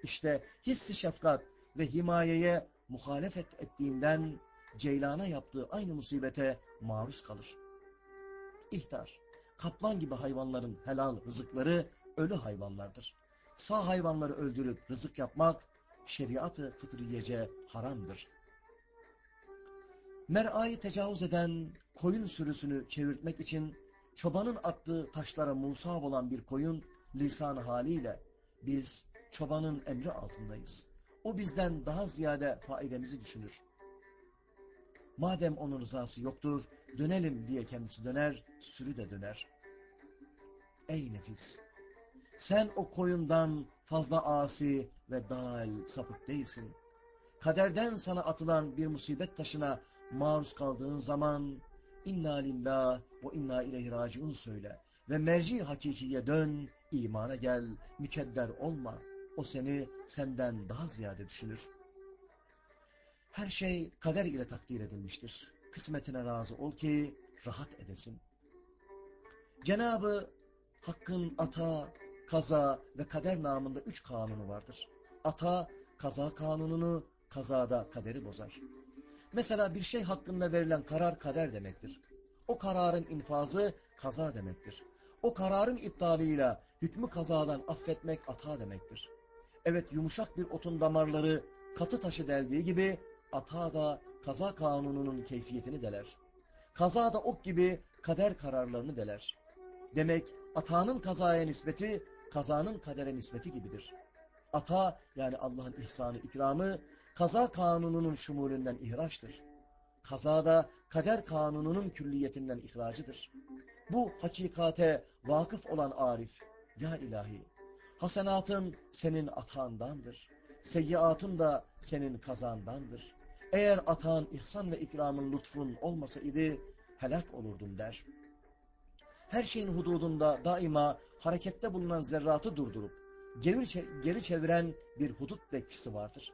Speaker 1: İşte hissi şefkat ve himayeye muhalefet ettiğinden ceylana yaptığı aynı musibete maruz kalır. İhtar, kaplan gibi hayvanların helal rızıkları ölü hayvanlardır. Sağ hayvanları öldürüp rızık yapmak şeriatı fıtriyece haramdır. Mer'ayı tecavüz eden koyun sürüsünü çevirtmek için çobanın attığı taşlara musab olan bir koyun lisan haliyle biz çobanın emri altındayız. O bizden daha ziyade faidemizi düşünür. Madem onun rızası yoktur, dönelim diye kendisi döner, sürü de döner. Ey nefis! Sen o koyundan fazla asi ve dal sapık değilsin. Kaderden sana atılan bir musibet taşına maruz kaldığın zaman inna lillah ve inna ileyhi raciun söyle ve merci hakikiye dön, imana gel, mükedder olma. O seni senden daha ziyade düşünür. Her şey kader ile takdir edilmiştir. Kısmetine razı ol ki rahat edesin. Cenabı Hakk'ın ata, kaza ve kader namında üç kanunu vardır. Ata, kaza kanununu, kazada kaderi bozar. Mesela bir şey hakkında verilen karar kader demektir. O kararın infazı kaza demektir. O kararın iptalıyla hükmü kazadan affetmek ata demektir. Evet yumuşak bir otun damarları katı taşı deldiği gibi ata da kaza kanununun keyfiyetini deler. Kaza da ok gibi kader kararlarını deler. Demek atanın kazaya nispeti, kazanın kadere nispeti gibidir. Ata yani Allah'ın ihsanı, ikramı, kaza kanununun şumulünden ihraçtır. Kaza da kader kanununun külliyetinden ihracıdır. Bu hakikate vakıf olan Arif, ya ilahi, hasenatın senin atandandır. Seyyiatın da senin kazandandır. Eğer atan ihsan ve ikramın lütfun olmasaydı helak olurdum der. Her şeyin hududunda daima harekette bulunan zerratı durdurup geri çeviren bir hudut bekçisi vardır.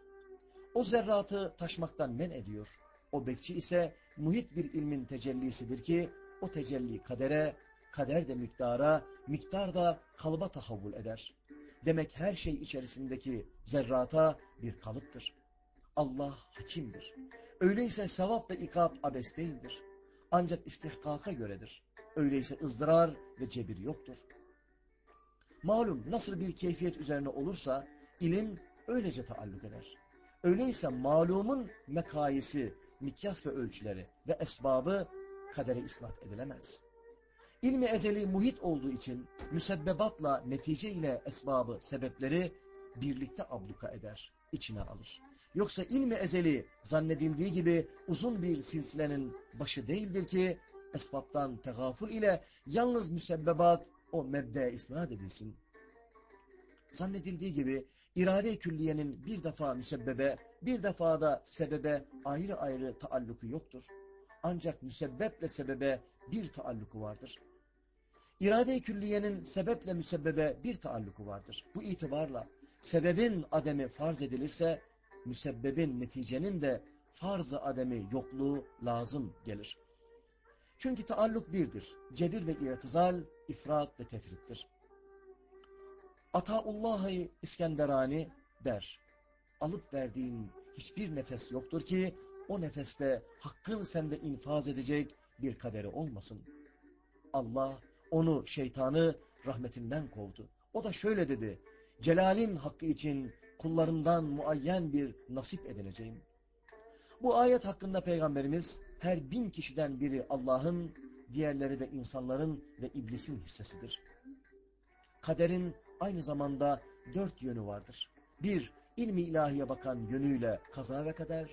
Speaker 1: O zerratı taşmaktan men ediyor. O bekçi ise muhit bir ilmin tecellisidir ki o tecelli kadere, kader de miktara, miktar da kalıba tahavvul eder. Demek her şey içerisindeki zerrata bir kalıptır. Allah hakimdir. Öyleyse sevap ve ikab abes değildir. Ancak istihkaka göredir. Öyleyse ızdırar ve cebir yoktur. Malum nasıl bir keyfiyet üzerine olursa ilim öylece taalluk eder. Öyleyse malumun mekayisi, mikyas ve ölçüleri ve esbabı kadere isnat edilemez. İlmi ezeli muhit olduğu için müsebbebatla netice ile esbabı, sebepleri birlikte abluka eder, içine alır. Yoksa ilmi ezeli zannedildiği gibi uzun bir silsilenin başı değildir ki esbaptan tegaful ile yalnız müsebbebat o mebde isnat edilsin. Zannedildiği gibi irade külliyenin bir defa müsebbebe, bir defa da sebebe ayrı ayrı taalluku yoktur. Ancak müsebbeple sebebe bir taalluku vardır. İrade-i külliyenin sebeple müsebbebe bir taalluku vardır. Bu itibarla sebebin ademi farz edilirse, müsebbebin neticenin de farz-ı ademi yokluğu lazım gelir. Çünkü taalluk birdir. Cebir ve irtizal, ifrat ve tefrittir. Ataullah'ı İskenderani der. Alıp verdiğin hiçbir nefes yoktur ki o nefeste hakkın sende infaz edecek bir kaderi olmasın. Allah onu şeytanı rahmetinden kovdu. O da şöyle dedi. Celal'in hakkı için kullarından muayyen bir nasip edineceğim. Bu ayet hakkında Peygamberimiz her bin kişiden biri Allah'ın, diğerleri de insanların ve iblisin hissesidir. Kaderin aynı zamanda dört yönü vardır. Bir, ilmi ilahiye bakan yönüyle kaza ve kader.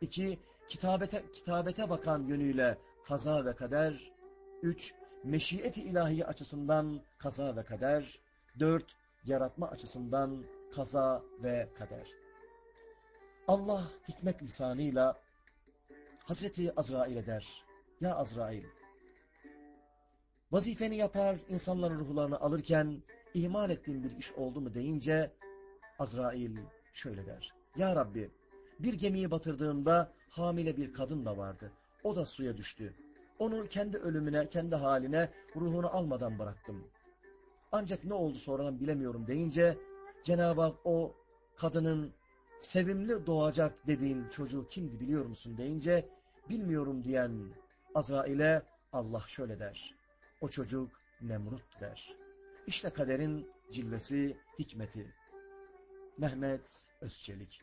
Speaker 1: İki, kitabete, kitabete bakan yönüyle kaza ve kader. Üç, meşiyeti ilahi açısından kaza ve kader. Dört, yaratma açısından kaza ve kader. Allah hikmet lisanıyla Hazreti Azrail'e der. Ya Azrail, vazifeni yapar, insanların ruhlarını alırken ihmal ettiğin bir iş oldu mu deyince Azrail şöyle der. Ya Rabbi, bir gemiyi batırdığımda hamile bir kadın da vardı. O da suya düştü. Onu kendi ölümüne, kendi haline, ruhunu almadan bıraktım. Ancak ne oldu sonradan bilemiyorum deyince Cenab-ı Hak o kadının sevimli doğacak dediğin çocuğu kimdi biliyor musun deyince bilmiyorum diyen Azrail'e Allah şöyle der. O çocuk Nemrut der. İşte kaderin cilvesi, hikmeti. Mehmet Özçelik